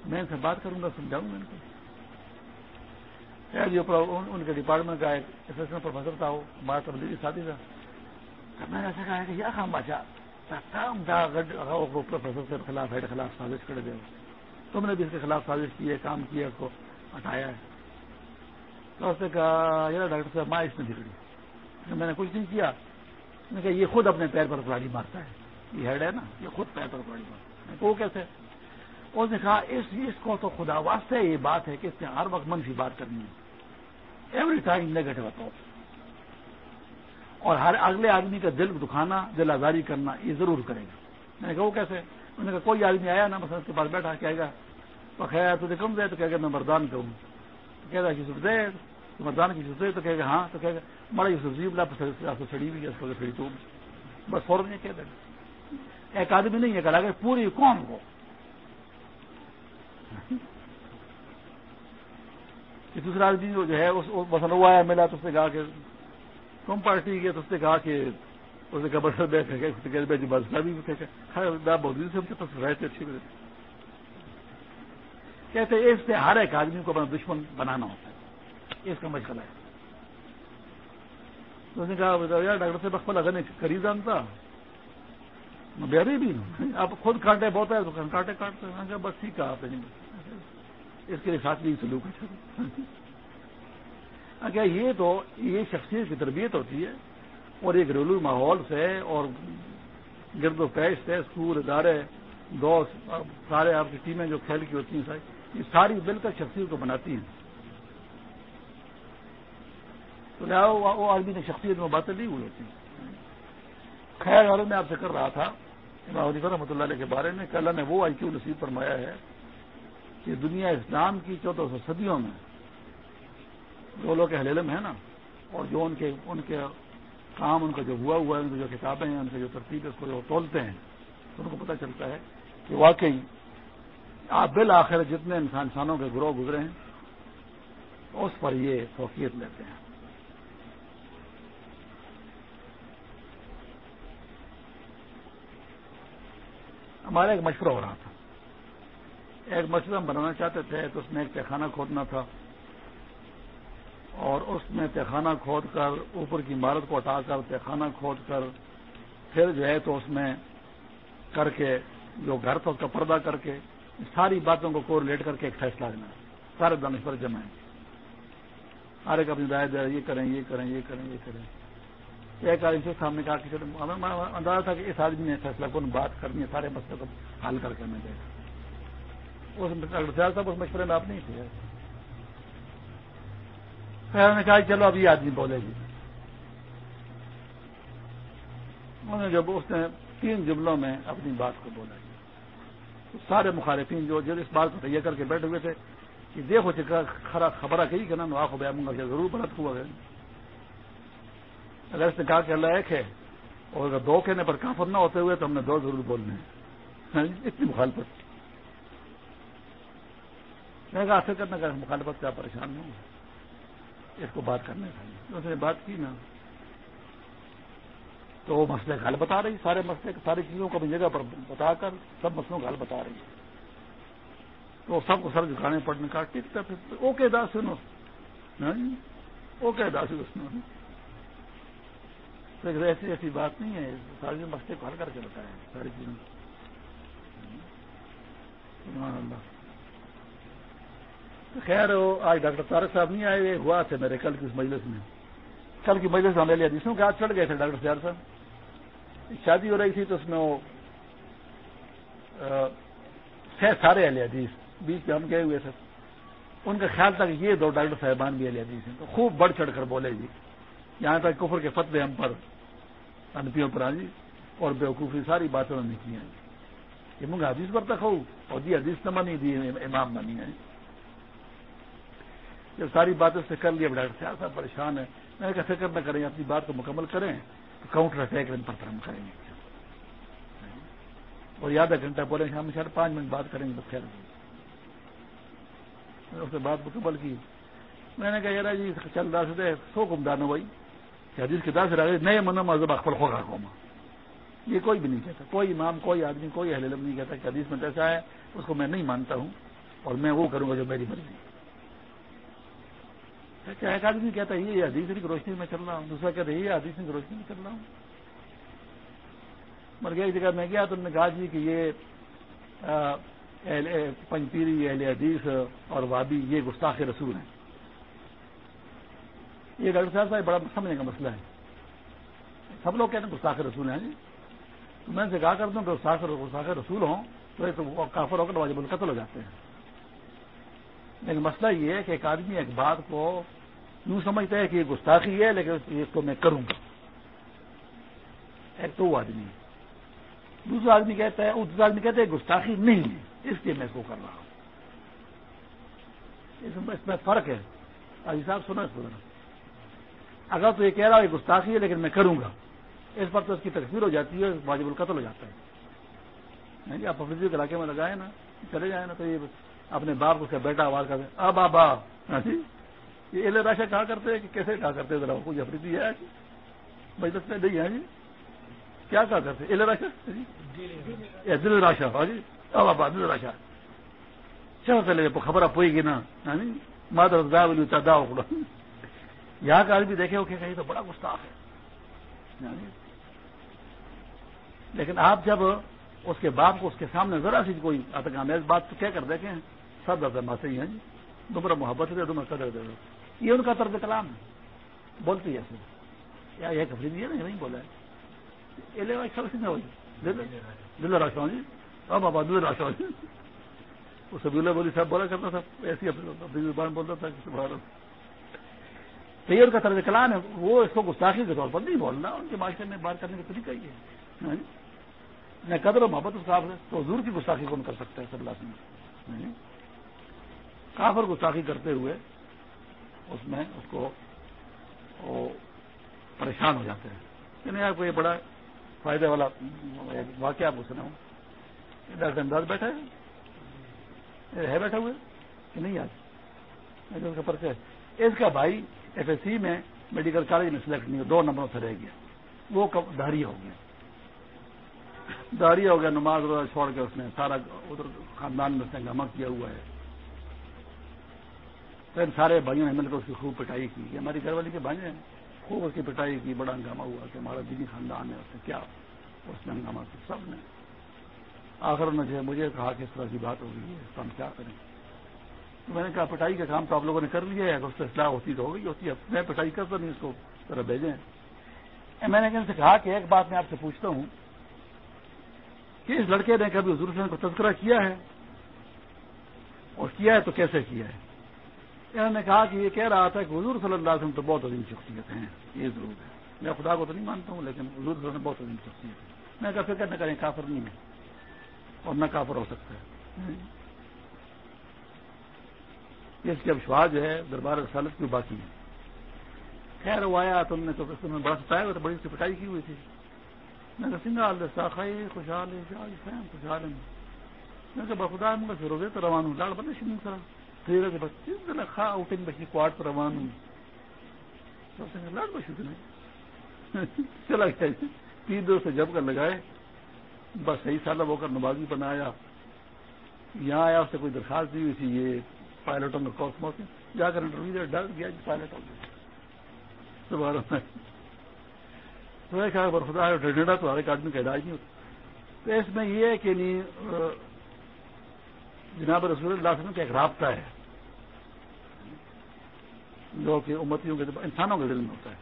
میں ان سے بات کروں گا، سمجھاؤں گا ان کو۔ جو جی، ان کے ڈپارٹمنٹ کا ایک اسسٹنٹ پروفیسر تھا وہ، ہمارا تبدیلی ساتھی تھا۔ میں نے ایسا کہا کہ یا خام بادشاہ پروفیسر کے خلاف ہے، خلاف سازش کر دے تم نے بھی اس کے خلاف سازش کی ہے، کام کیا اس کو ہٹایا ہے۔ تو اس نے کہا یار ڈاکٹر صاحب، ماں اس میں بگڑی۔ میں نے کچھ نہیں کیا۔ میں نے کہا، یہ خود اپنے پیر پر پراڑی مارتا ہے۔ یہ ہیڈ ہے نا، یہ خود پیر پر پراڑی مارتا ہے۔ وہ کیسے؟ اس نے کہا، اس کو تو خدا واسطے، یہ بات ہے کہ اس نے ہر وقت منفی بات کرنی ہے۔ ایوری ٹائم نیگیٹو تھاٹ اور ہر اگلے آدمی کا دل دکھانا، دل آزاری کرنا، یہ ضرور کرے گا۔ میں نے کہا، وہ کیسے؟ انہوں نے کہا، کوئی آدمی آیا نا، مثلا اس کے پاس بیٹھا، کہے گا تو خیر، تو کم دے، تو کہے گا، میں مردان کروں تو کہے گا، یوسف دے، تو مردان کی یوسف دے، تو کہے گا ہاں تو کہے گا، بڑا یوسف جی بلا چھڑی ہوئی ہے، اس کو چھڑی تو بس فوراً یہ کہہ دے۔ گا ایک آدمی نہیں ہے کہ پوری قوم کو۔ دوسرا آدمی جو ہے مسئلہ ہوا ہے ملا تو اس نے کہا کہ کم پارٹی کے تو اس نے کہا کہ اس نے کہا بس جی بس بھی بہت سے ہم کے پاس رہتے اچھی کہتے اس سے ہر ایک آدمی کو اپنا دشمن بنانا ہوتا ہے۔ اس کا مشغلہ ہے۔ تو اس نے کہا یار، ڈاکٹر صاحب اکبر اگر نہیں کری جانتا میں بیری بھی ہوں۔ آپ خود کانٹے بہت ہے، تو کانٹے کاٹتے ہیں بس ٹھیک ہے، آپ اس کے لیے ساتھ بھی سلوک ہے۔ اچھا یہ تو یہ شخصیت کی تربیت ہوتی ہے اور ایک گھریلو ماحول سے اور گرد و پیش سے اسکول، ادارے، دوست، سارے آپ کی ٹیمیں جو کھیل کی ہوتی ہیں یہ ساری مل کر شخصیت کو بناتی ہیں۔ تو وہ آدمی نے شخصیت میں باتیں نہیں ہوئی ہوتی۔ خیر والوں میں آپ سے کر رہا تھا۔ امام رحمۃ اللہ علیہ کے بارے میں کہ اللہ نے وہ آئی کیو نصیب فرمایا ہے کہ دنیا اسلام کی چودہ سو صدیوں میں جو لوگ اہل علم ہیں نا، اور جو ان کے ان کے کام، ان کا جو ہوا ہوا ہے، ان کی جو کتابیں ہیں، ان کی جو ترتیب اس کو جو تولتے ہیں ان کو پتہ چلتا ہے کہ واقعی آپ بالآخر جتنے انسان، انسانوں کے گروہ گزرے ہیں، اس پر یہ فوقیت لیتے ہیں۔ ہمارا ایک مشورہ ہو رہا تھا۔ ایک مسجد ہم بنانا چاہتے تھے، تو اس میں ایک تہخانہ کھودنا تھا۔ اور اس میں تہخانہ کھود کر اوپر کی عمارت کو ہٹا کر تہخانہ کھود کر پھر جو ہے تو اس میں کر کے جو گھر تھا اس کا پردہ کر کے ساری باتوں کو کو لیٹ کر کے ایک فیصلہ لینا سارے دانش پر جمع ہر ایک اپنی دائیں یہ کریں یہ کریں یہ کریں یہ کریں۔ ایک آدمی سے سامنے کہا کہ اندازہ تھا کہ اس آدمی نے فیصلہ کون بات کرنی ہے، سارے مسئلے کو حل کر کے میں دے گا صاحب، اس مشورے میں آپ نہیں تھے۔ خیر نے کہا چلو اب یہ آدمی بولے گی۔ انہوں نے جب اس نے تین جملوں میں اپنی بات کو بولا جی۔ تو سارے مخالفین جو جب اس بات کو تیار کر کے بیٹھے ہوئے تھے کہ دیکھو چکا خرا خبر کہی کہ نا آنکھوں بیا منگا کیا ضرور بلت ہوا ہے۔ اگر اس نے کہا کہ اللہ ایک ہے، اور اگر دو کہنے پر کافر نہ ہوتے ہوئے تو ہم نے دو ضرور بولنے ہیں۔ اتنی مخالفت۔ میں کہا فکر نہ کر مخالفت کا پریشان نہیں اس کو بات کرنے کا اس نے بات کی نا۔ تو وہ مسئلے کا حل بتا رہی سارے مسئلے ساری چیزوں کو اپنی جگہ پر بتا کر سب مسئلوں کا حل بتا رہی۔ تو سب کو سر جھکانے پڑنے کا ٹھیک تھا پھر اوکے دا سنو۔ ہاں جی؟ اوکے دا سنو۔ ایسی ایسی بات نہیں ہے سارے مسئلے کو حل کر کے بتائیں ساری چیزوں اللہ۔ خیر آج ڈاکٹر طارق صاحب نہیں آئے ہوئے ہوا تھے میرے کل کی اس مجلس میں۔ کل کی مجلس میں لیا حدیثوں کے ہاتھ چڑھ گئے تھے ڈاکٹر سیار صاحب۔ شادی ہو رہی تھی تو اس میں وہ سارے اہل حدیث بیچ میں ہم گئے ہوئے تھے۔ ان کا خیال تھا کہ یہ دو ڈاکٹر صاحبان بھی اہل حدیث ہیں۔ تو خوب بڑھ چڑھ کر بولے جی۔ یہاں تک کفر کے فتوے ہم پر انپیوں پر جی اور بیوقوفی ساری باتیں انہوں نے کی ہیں۔ یہ منگا حدیث پر تک ہو، اور دی حدیث نہ بنی دی امام بنی ہے جب ساری باتیں سے کر لیا ڈاکٹر صاحب صاحب پریشان ہے میں نے کہا، فکر نہ کریں، اپنی بات کو مکمل کریں۔ تو کاؤنٹر اٹیک ان پر ہم کریں گے۔ اور آدھا گھنٹہ بولیں ہم شاید پانچ منٹ بات کریں گے تو خیر۔ اس سے بات مکمل کی۔ میں نے کہا، یار جی چل رہا سے سو کم دانو بھائی۔ حدیث کے دس رہے نئے من مذہب اخبر ہوگا قوما یہ کوئی بھی نہیں کہتا۔ کوئی امام، کوئی آدمی، کوئی اہل علم نہیں کہتا کہ حدیث میں کیسا ہے، اس کو میں نہیں مانتا ہوں اور میں وہ کروں گا جو میری مرضی ہے۔ کیا ایک آدمی کہتا ہے، یہ حدیث کی روشنی میں چل رہا ہوں، دوسرا کہتا ہے، یہ حدیث کی روشنی میں چل رہا ہوں۔ مر گیا ایک جگہ میں گیا تو انہوں نے کہا جی کہ یہ پنجپیری، اہل حدیث اور وادی، یہ گستاخ رسول ہیں۔ یہ ڈاکٹر صاحب صاحب، بڑا سمجھنے کا مسئلہ ہے۔ سب لوگ کہتے ہیں گستاخ رسول ہیں جی۔ تو میں سے کہا کرتا ہوں کہ گستاخ رسول ہوں تو کافر ہو کر واجب القتل ہو جاتے ہیں۔ لیکن مسئلہ یہ ہے کہ ایک آدمی ایک بات کو یوں سمجھتا ہے کہ یہ گستاخی ہے، لیکن اس کو میں کروں گا۔ ایک تو وہ آدمی دوسرا آدمی کہتا ہے دوسرا آدمی کہتا ہے گستاخی نہیں ہے، اس لیے میں اس کو کر رہا ہوں۔ اس میں فرق ہے۔ آج صاحب سنا اس کو اگر تو یہ کہہ رہا ہے گستاخی ہے، لیکن میں کروں گا۔ اس پر تو اس کی تقسیم ہو جاتی ہے، واجب القتل ہو جاتا ہے۔ جی آپ افریدی کے علاقے میں لگائے نا، چلے جائیں نا، تو یہ اپنے باپ کو بیٹا، آواز کرتے اب آبا ہاں جی۔ یہ ایل راشا کہا کرتے ہیں کہ کیسے کہا کرتے ذرا کوئی افریدی ہے۔ بھائی دس میں نہیں ہے جی۔ کیا کہا کرتے ایل راشا جی۔ دل راشا ہاں جی۔ اب آبا دل راشا چلو چلے خبر پوئی گی نا۔ ہاں جی۔ مادر دا دا یہاں کا آدمی دیکھے ہو کہ کہیں تو بڑا گستاخ ہے۔ ہاں جی۔ لیکن آپ جب اس کے باپ کو اس کے سامنے ذرا سی کوئی آتکامیز بات تو کیا کر دیکھیں، سب زیادہ ماتے ہی ہیں جی۔ دوبارہ محبت دے دو قدر دے۔ دو یہ ان کا طرز کلام ہے۔ بولتی ہے سر یا یہ کفری ہے نہیں بولا ہے۔ دل راشا جی۔ اب بابا دل راشا جی۔ وہ سبھی بولی صاحب بولا کرتا تھا۔ ایسی اپنی زبان بولتا تھا تو یہ ان کا طرز کلام ہے۔ وہ اس کو گستاخی کے طور پر نہیں بولنا۔ ان کے معاشرے میں بات کرنے کا طریقہ ہی ہے۔ ہاں جی۔ ہاں جی؟ میں قدر و محبت اس صاحب تو حضور کی گستاخی کون کر سکتا ہے صلی اللہ علیہ یعنی کافر گستاخی کرتے ہوئے اس میں اس کو پریشان ہو جاتے ہیں۔ یعنی آپ کو یہ بڑا فائدے والا واقعہ آپ کو سنا ہوں ڈاکٹر انداز بیٹھا ہے۔ ہے بیٹھا ہوئے کہ نہیں آج؟ اس کا پرچہ ہے۔ اس کا بھائی ایف ایس سی میں میڈیکل کالج میں سلیکٹ نہیں ہو دو نمبروں سے رہ گیا۔ وہ دہری ہو گیا۔ داری ہو گیا، نماز وغیرہ چھوڑ کے اس نے سارا ادھر خاندان میں اس نے جمع کیا ہوا ہے۔ پھر سارے بھائیوں نے مل کر اس کی خوب پٹائی کی۔ ہماری گھر والی کے بھائی ہیں، خوب اس کی پٹائی کی، بڑا ہنگامہ ہوا کہ ہمارا جی دینی خاندان ہے، اس نے کیا؟ اس نے ہنگامہ کیا؟ سب نے۔ آخر نے جو مجھے کہا کہ اس طرح کی بات ہو گئی ہے ہم کیا کریں؟ تو میں نے کہا پٹائی کا کام تو آپ لوگوں نے کر لیا ہے، اگر اس سے اصلاح ہوتی تو ہو گئی ہوتی ہے میں پٹائی کرتا نہیں اس کو ذرا بھیجیں۔ میں نے ان سے کہا کہ ایک بات میں آپ سے پوچھتا ہوں کہ اس لڑکے نے کبھی حضور کو تذکرہ کیا ہے اور کیا ہے تو کیسے کیا ہے؟ انہوں نے کہا کہ یہ کہہ رہا تھا کہ حضور صلی اللہ علیہ وسلم تو بہت عظیم شخصیت ہیں، یہ ضرور ہے۔ میں خدا کو تو نہیں مانتا ہوں، لیکن حضور صلی اللہ علیہ وسلم بہت عظیم شخصیت ہے میں کہا، فکر نہ کریں، کافر نہیں ہے اور نہ کافر ہو سکتا ہے۔ اس کی اب جو ہے، دربار رسالت کی باقی ہے۔ خیر، وہ آیا تو انہوں نے تو بڑا ستایا ہوا تھا، بڑی سی پٹائی کی ہوئی تھی۔ میں خوشحال میں بخدا روزے تو روان ہوں لاڑ بنے سر بس خا کوارٹ پر روان ہوں تو لاڑ چلا گیا۔ تین دور سے جب کر لگائے۔ بس صحیح سال ہو کر نمازی بنایا۔ یہاں آیا اس سے کوئی درخواست دی ہوئی تھی، یہ پائلٹوں کا کورس موسم جا کر انٹرویو ڈر گیا جی پائلٹ ہو گیا دوبارہ تو خدا ڈنڈا تو ہر ایک آدمی کا علاج نہیں ہوتا۔ تو اس میں یہ ہے کہ یعنی، نہیں جناب رسول اللہ علیہ وسلم کا ایک رابطہ ہے۔ جو کہ امتیوں کے انسانوں کے دل میں ہوتا ہے۔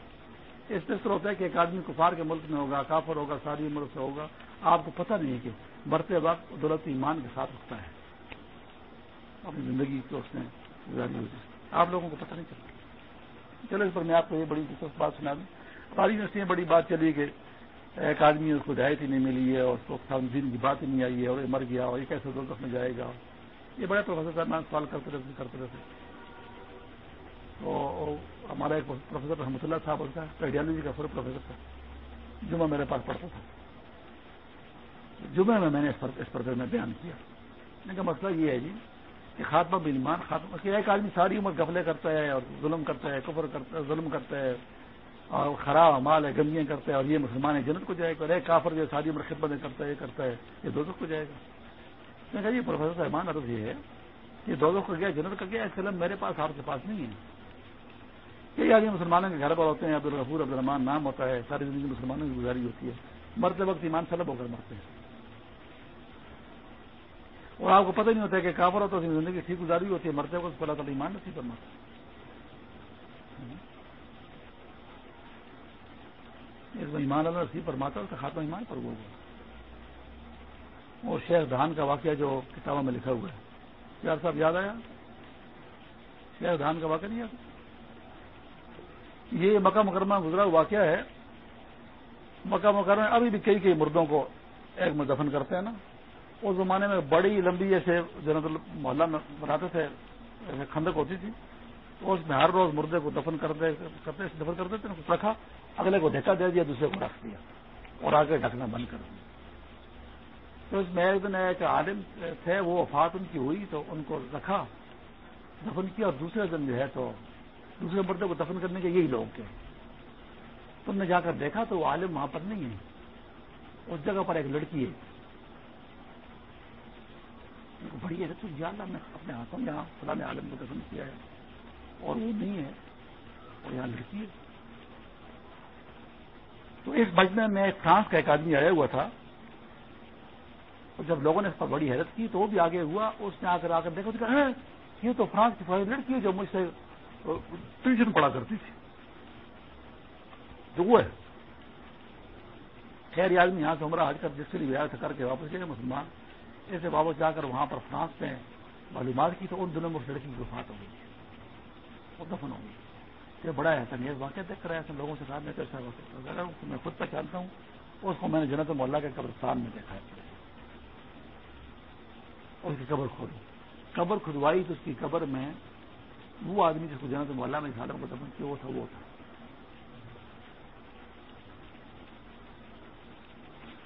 اس میں طرح ہوتا ہے کہ ایک آدمی کفار کے ملک میں ہوگا، کافر ہوگا، ساری عمر سے ہوگا۔ آپ کو پتہ نہیں ہے کہ مرتے وقت دولت ایمان کے ساتھ رکھتا ہے۔ اپنی زندگی کو اس نے آپ لوگوں کو پتہ نہیں چلتا چلو اس پر میں آپ کو یہ بڑی دلچسپ بات سنا دوں۔ تاریخ میں بڑی بات چلی کہ ایک آدمی اس کو ہدایت ہی نہیں ملی ہے اور اس کو دین کی بات ہی نہیں آئی ہے اور یہ مر گیا اور یہ کیسے دولت میں جائے گا؟ یہ بڑے پروفیسر صاحب سوال کرتے رہتے کرتے رہتے تو ہمارا ایک پروفیسر رحمۃ اللہ صاحب ہوتا ہے ریڈیالوجی کا پورا پروفیسر تھا۔ جمعہ میرے پاس پڑھتا تھا۔ جمعہ میں میں نے اس پر میں بیان کیا۔ ان کا مسئلہ یہ ہے جی کہ خاتمہ بنمان خاتمہ کہ ایک آدمی ساری عمر گفلے کرتا ہے اور ظلم کرتا ہے، کفر کرتا ہے ظلم کرتا ہے۔ اور خراب مال ہے، گندگیاں کرتا ہے اور یہ مسلمان جنت کو جائے گا اور ایک کافر جو ساری عمر خدمتیں کرتا ہے، یہ کرتا ہے، یہ دو کو جائے گا۔ میں کہا جی پروفیسر صاحبان عرض یہ ہے، یہ دو کو گیا، جنت کا گیا فلم میرے پاس آپ کے پاس نہیں ہے۔ یہ آدمی مسلمانوں کے گھر پر ہوتے ہیں عبد الغفور عبد الرحمان نام ہوتا ہے، ساری زندگی مسلمانوں کی گزاری ہوتی ہے۔ مرتے وقت ایمان سلب ہو کر مرتے ہیں۔ اور آپ کو پتہ نہیں ہوتا کہ کافر ہوتا ہے زندگی ٹھیک گزاری ہوتی ہے مرتے وقت اللہ تعالیٰ ایمان نہیں کرنا اس میں ایمان اللہ نصیب پر ماتا کا خاتمہ ایمان پر وہ اور شیخ دھان کا واقعہ جو کتابوں میں لکھا ہوا ہے۔ یار صاحب یاد آیا؟ شیخ دھان کا واقعہ نہیں یاد یہ مکہ مکرمہ گزرا واقعہ ہے۔ مکہ مکرمہ ابھی بھی کئی کئی مردوں کو ایک میں دفن کرتے ہیں نا۔ اس زمانے میں بڑی لمبی ایسے جنت محلہ میں بناتے تھے، ایسے کھندک ہوتی تھی۔ تو اس میں ہر روز مردے کو دفن کرتے کرتے، دفن کرتے تھے رکھا، اگلے کو دھکا دے دیا، دوسرے کو رکھ دیا، اور آگے ڈھکنا بند کر دیا۔ تو اس میں ایک دن ایک عالم تھے، وہ وفات ان کی ہوئی، تو ان کو رکھا، دفن کیا، اور دوسرے دن جو ہے تو دوسرے مردے کو دفن کرنے کے یہی لوگ تھے۔ تم نے جا کر دیکھا تو وہ عالم وہاں پر نہیں ہے۔ اس جگہ پر ایک لڑکی ہے۔ بڑی ہے تو اللہ، میں اپنے ہاتھوں میں یہاں فلاں عالم کو دفن کیا ہے۔ اور وہ نہیں ہے۔ اور یہاں لڑکی ہے۔ تو اس بجنے میں فرانس کا ایک آدمی آیا ہوا تھا۔ اور جب لوگوں نے اس پر بڑی حیرت کی تو وہ بھی آگے ہوا۔ اس نے آ کر آ کر دیکھا کہ ہاں، یہ تو فرانس کی فوج لڑکی ہے جو مجھ سے ٹیوشن پڑا کرتی تھی۔ جو وہ ہے۔ خیر آدمی یہاں سے عمرہ حج کر، جس کے لیے کر کے واپس گئے مسلمان۔ ایسے واپس جا کر وہاں پر فرانس میں معلومات کی تو ان دنوں میں اس لڑکی کی وفات ہو گئی۔ وہ دفن ہو گئی یہ بڑا ایسا نہیں واقعہ دیکھ کر ایسے لوگوں سے ساتھ میں کیسا میں خود پہچانتا ہوں، اس کو میں نے جنت محلہ کے قبرستان میں دیکھا ہے۔ اس کی قبر کھودی قبر کھدوائی تو اس کی قبر میں وہ آدمی جس کو جنت محلہ میں سالوں کو دفن کیا، وہ تھا وہ تھا۔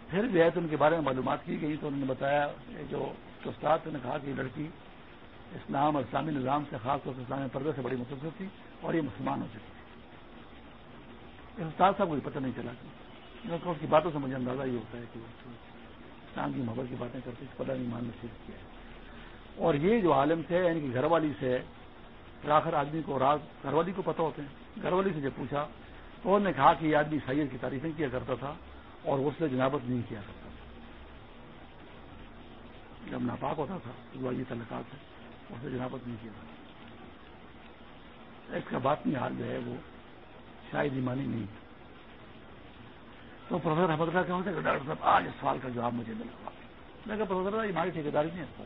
پھر بھی ہے تو ان کے بارے میں معلومات کی گئی تو انہوں نے بتایا جو استاد نے کہا کہ لڑکی اسلام اور اسلامی نظام سے خاص طور سے اسلامی پردے سے بڑی متاثر تھی اور یہ مسلمان ہو چکی تھی استاد صاحب کو پتہ نہیں چلا کہ اس کی باتوں سے مجھے اندازہ یہ ہوتا ہے کہ اسلام کی محبت کی باتیں کرتے پتہ نہیں مان نصیب کیا ہے۔ اور یہ جو عالم تھے یعنی کہ گھر والی سے آخر آدمی کو راز گھر والی کو پتہ ہوتے ہیں۔ گھر والی سے جب پوچھا تو انہوں نے کہا کہ یہ آدمی سید کی تعریفیں کیا کرتا تھا اور اس سے جنابت نہیں کیا کرتا تھا۔ جب ناپاک ہوتا تھا، یہ تعلقات ہے اس سے جنابت نہیں کیا۔ اس کا بات نہیں حال جو ہے وہ شاید ایمانی نہیں تو پروفیسر احمد اللہ کہتے ہیں کہ ڈاکٹر صاحب، آج اس سوال کا جواب مجھے ملا۔ میں کہا، پروفیسر یہ ہماری ٹھیکیداری نہیں ہے اس پر۔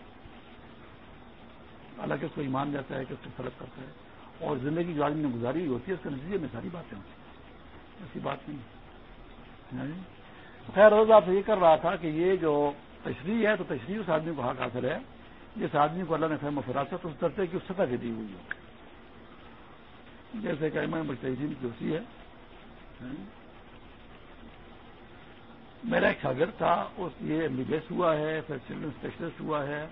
حالانکہ اس کو ایمان جاتا ہے کہ اس کو فرق کرتا ہے۔ اور زندگی جو آدمی نے گزاری ہوئی ہوتی ہے، اس کے نتیجے میں ساری باتیں ہوتی ہیں۔ ایسی بات نہیں ہاں جی؟ خیر روز آپ سے یہ کر رہا تھا کہ یہ جو تشریح ہے، تو تشریح اس آدمی کو حق حاصل ہے۔ جس آدمی کو اللہ نے فہم و فراست اس درجے کی سطح کے دی ہوئی ہو جیسے کہ امام تجیم کی اسی ہے۔ میرا ایک شاگرد تھا، اس یہ ایم بی بی ایس ہوا ہے، پھر چلڈرن اسپیشلسٹ ہوا ہے،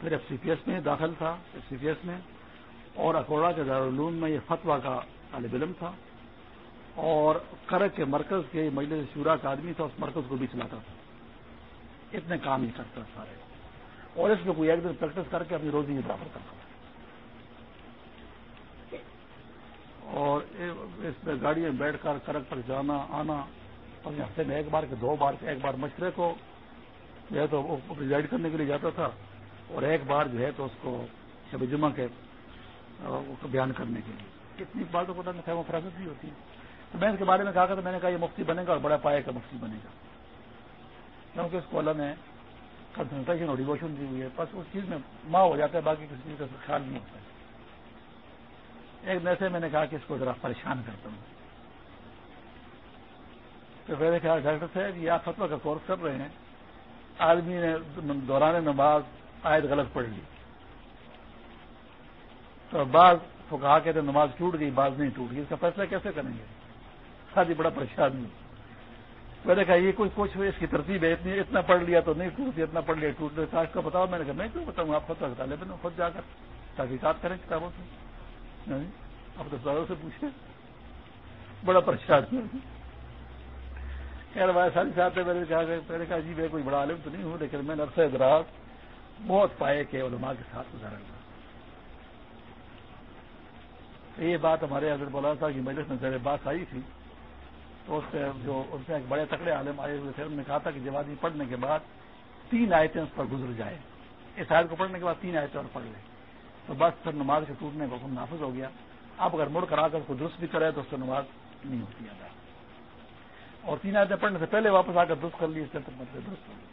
پھر ایف سی پی ایس میں داخل تھا، ایف سی پی ایس میں، اور اکوڑا کے دارالعلوم میں یہ فتوا کا طالب علم تھا۔ اور کرک کے مرکز کے مجلس شورا کا آدمی تھا، اس مرکز کو بھی چلاتا تھا۔ اتنے کام ہی کرتا سارے اور اس میں کوئی ایک دن پریکٹس کر کے اپنی روزی برابر کرتا اور اس میں گاڑی میں بیٹھ کر کرک پر جانا، آنا، اور ہفتے میں ایک بار کے دو بار کے ایک بار مشورے کو جو ہے تو ریزائڈ کرنے کے لیے جاتا تھا، اور ایک بار جو ہے تو اس کو شب جمعہ کے بیان کرنے کے لیے۔ کتنی باتوں کو فراست بھی ہوتی ہے۔ تو میں اس کے بارے میں کہا تو میں نے کہا یہ مفتی بنے گا اور بڑا پائے کا مفتی بنے گا۔ کیونکہ اس کو اللہ نے کنسنٹریشن اور ڈیووشن دی ہوئی ہے بس اس چیز میں ماں ہو جاتا ہے باقی کسی چیز کا خیال نہیں ہوتا ہے ایک نیسے میں نے کہا کہ اس کو ذرا پریشان کرتا ہوں تو میرے خیال ڈاکٹر صاحب یہ آپ فتوا کا کورس کر رہے ہیں آدمی نے دوران نماز آیت غلط پڑھ لی تو بعض تو کہا کہ نماز ٹوٹ گئی بعض نہیں ٹوٹ گئی اس کا فیصلہ کیسے کریں گے شادی بڑا پریشان نہیں میں نے کہا، یہ کوئی کچھ اس کی ترتیب ہے، اتنی اتنا پڑھ لیا تو نہیں ٹوٹتی اتنا پڑھ لیا ٹوٹ لیا۔ آج کا بتاؤ، میں نے کہا میں کیوں بتاؤں؟ آپ فتوا بتا لے خود جا کر تحقیقات کریں کتابوں سے۔ اب تو ساروں سے پوچھیں۔ بڑا پریشان خیر ہمارے ساری صاحب میں نے کہا میں نے کہا جی میں کوئی بڑا عالم تو نہیں ہوں، لیکن میں نے عرصہ بہت پائے کہ علماء کے ساتھ گزارا۔ گیا یہ بات ہمارے حضرت بولا تھا کہ مجلس میں ذرا بات آئی تھی۔ تو اس سے جو ان سے ایک بڑے تکڑے عالم آئے ہوئے تھے، انہوں نے کہا تھا کہ جب آدمی پڑھنے کے بعد تین آیتیں اس پر گزر جائے اس آیت کو پڑھنے کے بعد تین آیتیں اور پڑھ لیں۔ تو بس پھر نماز کے ٹوٹنے کا حکم نافذ ہو گیا۔ اب اگر مڑ کرا کر اس کو درست بھی کرے تو اس سے نماز نہیں ہوتی ہے۔ اور تین آیتیں پڑھنے سے پہلے واپس آ کر درست کر لی، اس سے مطلب درست کر لی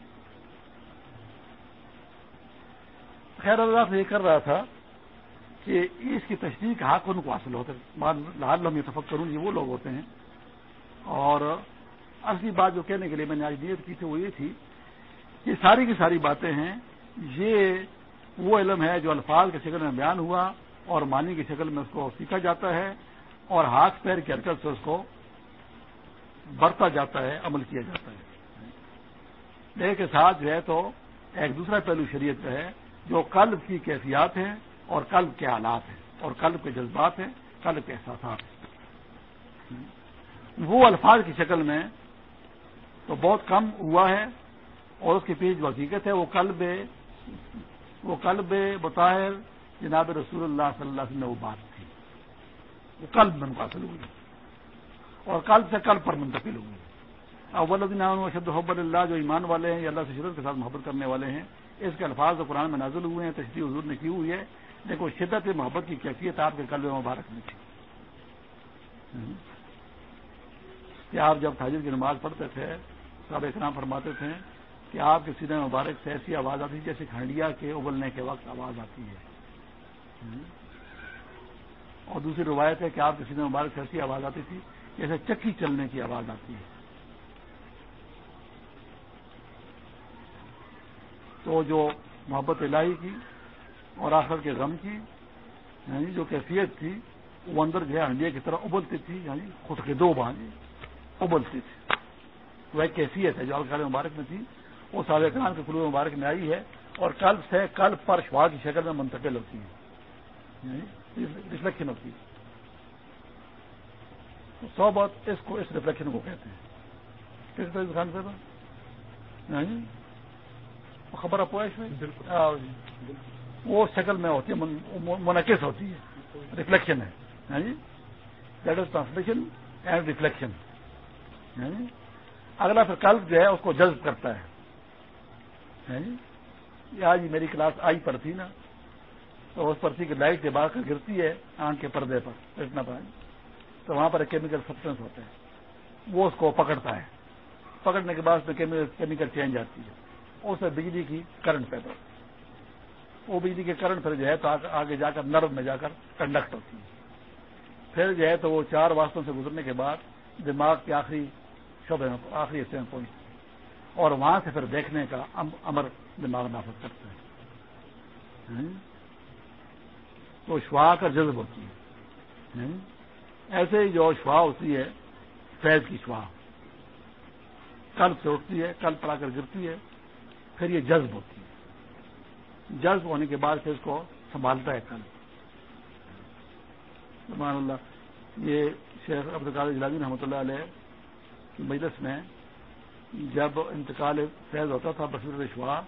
خیر اللہ سے یہ کر رہا تھا کہ اس کی تشریح کا حق ان کو حاصل ہوتا ہے۔ لال لم یہ کروں یہ وہ لوگ ہوتے ہیں اور اصلی بات جو کہنے کے لیے میں نے آج نیت کی تھی وہ یہ تھی کہ ساری کی ساری باتیں ہیں، یہ وہ علم ہے جو الفاظ کی شکل میں بیان ہوا اور معنی کی شکل میں اس کو سیکھا جاتا ہے اور ہاتھ پیر کی حرکت سے اس کو برتا جاتا ہے، عمل کیا جاتا ہے۔ ایک کے ساتھ جو ہے تو ایک دوسرا پہلو شریعت کا ہے جو قلب کی کیفیات ہیں اور قلب کے حالات ہیں اور قلب کے جذبات ہیں، قلب کے احساسات ہیں۔ وہ الفاظ کی شکل میں تو بہت کم ہوا ہے اور اس کے پیچھے جو حقیقت ہے۔ وہ قلب وہ قلب بطاہر جناب رسول اللہ صلی اللہ علیہ وسلم وہ بات تھی وہ قلب میں منقاصل ہوئی۔ اور قلب سے قلب پر منتقل ہوئی۔ اول الدین شد حب اللہ جو ایمان والے ہیں، یا اللہ سے شدت کے ساتھ محبت کرنے والے ہیں۔ اس کے الفاظ جو قرآن میں نازل ہوئے ہیں، تشریح حضور نے کی ہوئی ہے۔ دیکھو شدت محبت کی کیفیت آپ کے قلب مبارک میں تھی۔ کہ آپ جب تاجر کی نماز پڑھتے تھے سب اکرام فرماتے تھے کہ آپ کے سیدھے مبارک سے ایسی آواز آتی جیسے کھنڈیا کے ابلنے کے وقت آواز آتی ہے۔ اور دوسری روایت ہے کہ آپ کے سیدھے مبارک سے ایسی آواز آتی تھی جیسے چکی چلنے کی آواز آتی ہے۔ تو جو محبت الہی کی اور آخر کے غم کی یعنی جو کیفیت تھی، وہ اندر جو ہے ہنڈیا کی طرح ابلتی تھی یعنی خود کے دو بانجے ابلتی تھی۔ وہ ایک کیفیت ہے جو الخال مبارک میں تھی۔ وہ سارے کان کے کلو مبارک میں آئی ہے اور کلب سے کلب پر شوا کی شکل میں منتقل ہوتی ہے ریفلیکشن یعنی ہوتی ہے۔ سو بات اس کو اس ریفلیکشن کو کہتے ہیں۔ کس طرح خان صاحب؟ خبر آپ اس میں؟ جی۔ وہ شکل میں ہوتی ہے منعقد ہوتی ہے۔ ریفلیکشن ہے۔ That is translation and reflection یعنی اگلا پھر کلب جو ہے اس کو جذب کرتا ہے۔ یعنی آج میری کلاس آئی پر تھی نا، تو اس پرچی کی لائٹ جب آ کر گرتی ہے آنکھ کے پردے پر، اتنا پائیں تو وہاں پر کیمیکل سبسٹینس ہوتا ہے وہ اس کو پکڑتا ہے۔ پکڑنے کے بعد اس میں کیمیکل چینج آتی ہے۔ اس میں بجلی کی کرنٹ پیدا ہوتی ہے وہ بجلی کے کرنٹ پھر جو ہے تو آگے جا کر نرو میں جا کر کنڈکٹ ہوتی ہے۔ پھر جو ہے تو وہ چار واسطوں سے گزرنے کے بعد دماغ کے آخری شعبے میں آخری حصے میں پہنچتی ہے۔ اور وہاں سے پھر دیکھنے کا امر دماغ نافذ کرتا ہے۔ تو شوا کا جذب ہوتی ہے۔ ایسے ہی جو شوا ہوتی ہے، فیض کی شوا کل سے اٹھتی ہے، کل پر آ کر گرتی ہے، پھر یہ جذب ہوتی ہے۔ جذب ہونے کے بعد پھر اس کو سنبھالتا ہے کل۔ سبحان اللہ۔ یہ شیخ عبد القادر جلازی رحمۃ اللہ علیہ کی مجلس میں جب انتقال فیض ہوتا تھا بصیر شوا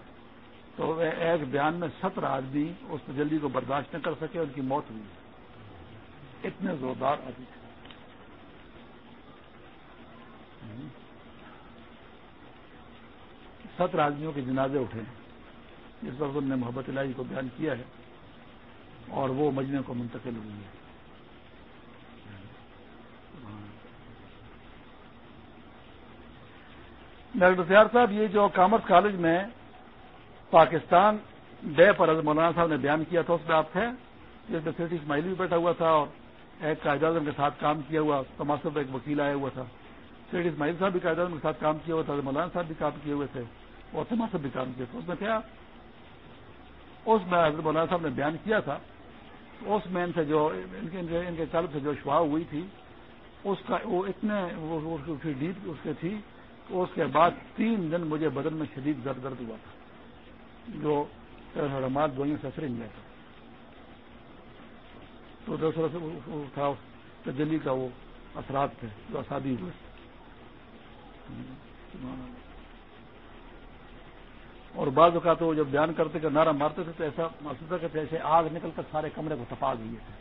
تو ایک بیان میں سترہ آدمی اس تجلی کو برداشت نہ کر سکے، ان کی موت ہوئی۔ اتنے زوردار آدمی تھے۔ ستر آدمیوں کے جنازے اٹھے۔ جس وقت انہوں نے محبت الہی کو بیان کیا ہے اور وہ مجمے کو منتقل ہوئی ہے۔ ڈاکٹر سیار صاحب، یہ جو کامرس کالج میں پاکستان ڈے پر حضرت مولانا صاحب نے بیان کیا تھا، اس میں آپ تھے، جس میں سیٹ اسماعیل بھی بیٹھا ہوا تھا اور ایک قائد اعظم کے ساتھ کام کیا ہوا تماسب ایک وکیل آیا ہوا تھا۔ سیٹ اسماعیل صاحب بھی قائد اعظم کے ساتھ کام کیا ہوا تھا مولانا صاحب بھی کام کیے ہوئے تھے اور تماسب بھی کام کیا تھا اس میں کیا؟ اس میں حضرت مولانا صاحب نے بیان کیا تھا، اس میں ان سے جو، ان کے، ان سے جو شعا ہوئی تھی اس کا وہ اتنے ڈیپ اس کے تھی اس کے بعد تین دن مجھے بدن میں شدید درد درد ہوا تھا، جو رماد گوئیوں سے اثر گیا تھا تو دوسرا تھا تجلی کا وہ اثرات تھے، جو آسادی ہوئے۔ اور بعض اوقات وہ جب بیان کرتے کہ نعرہ مارتے تھے تو ایسا محسوس تھا کہ ایسے آگ نکل کر سارے کمرے کو تپا دیے تھے،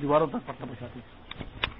دیواروں تک پٹا بچاتی تھی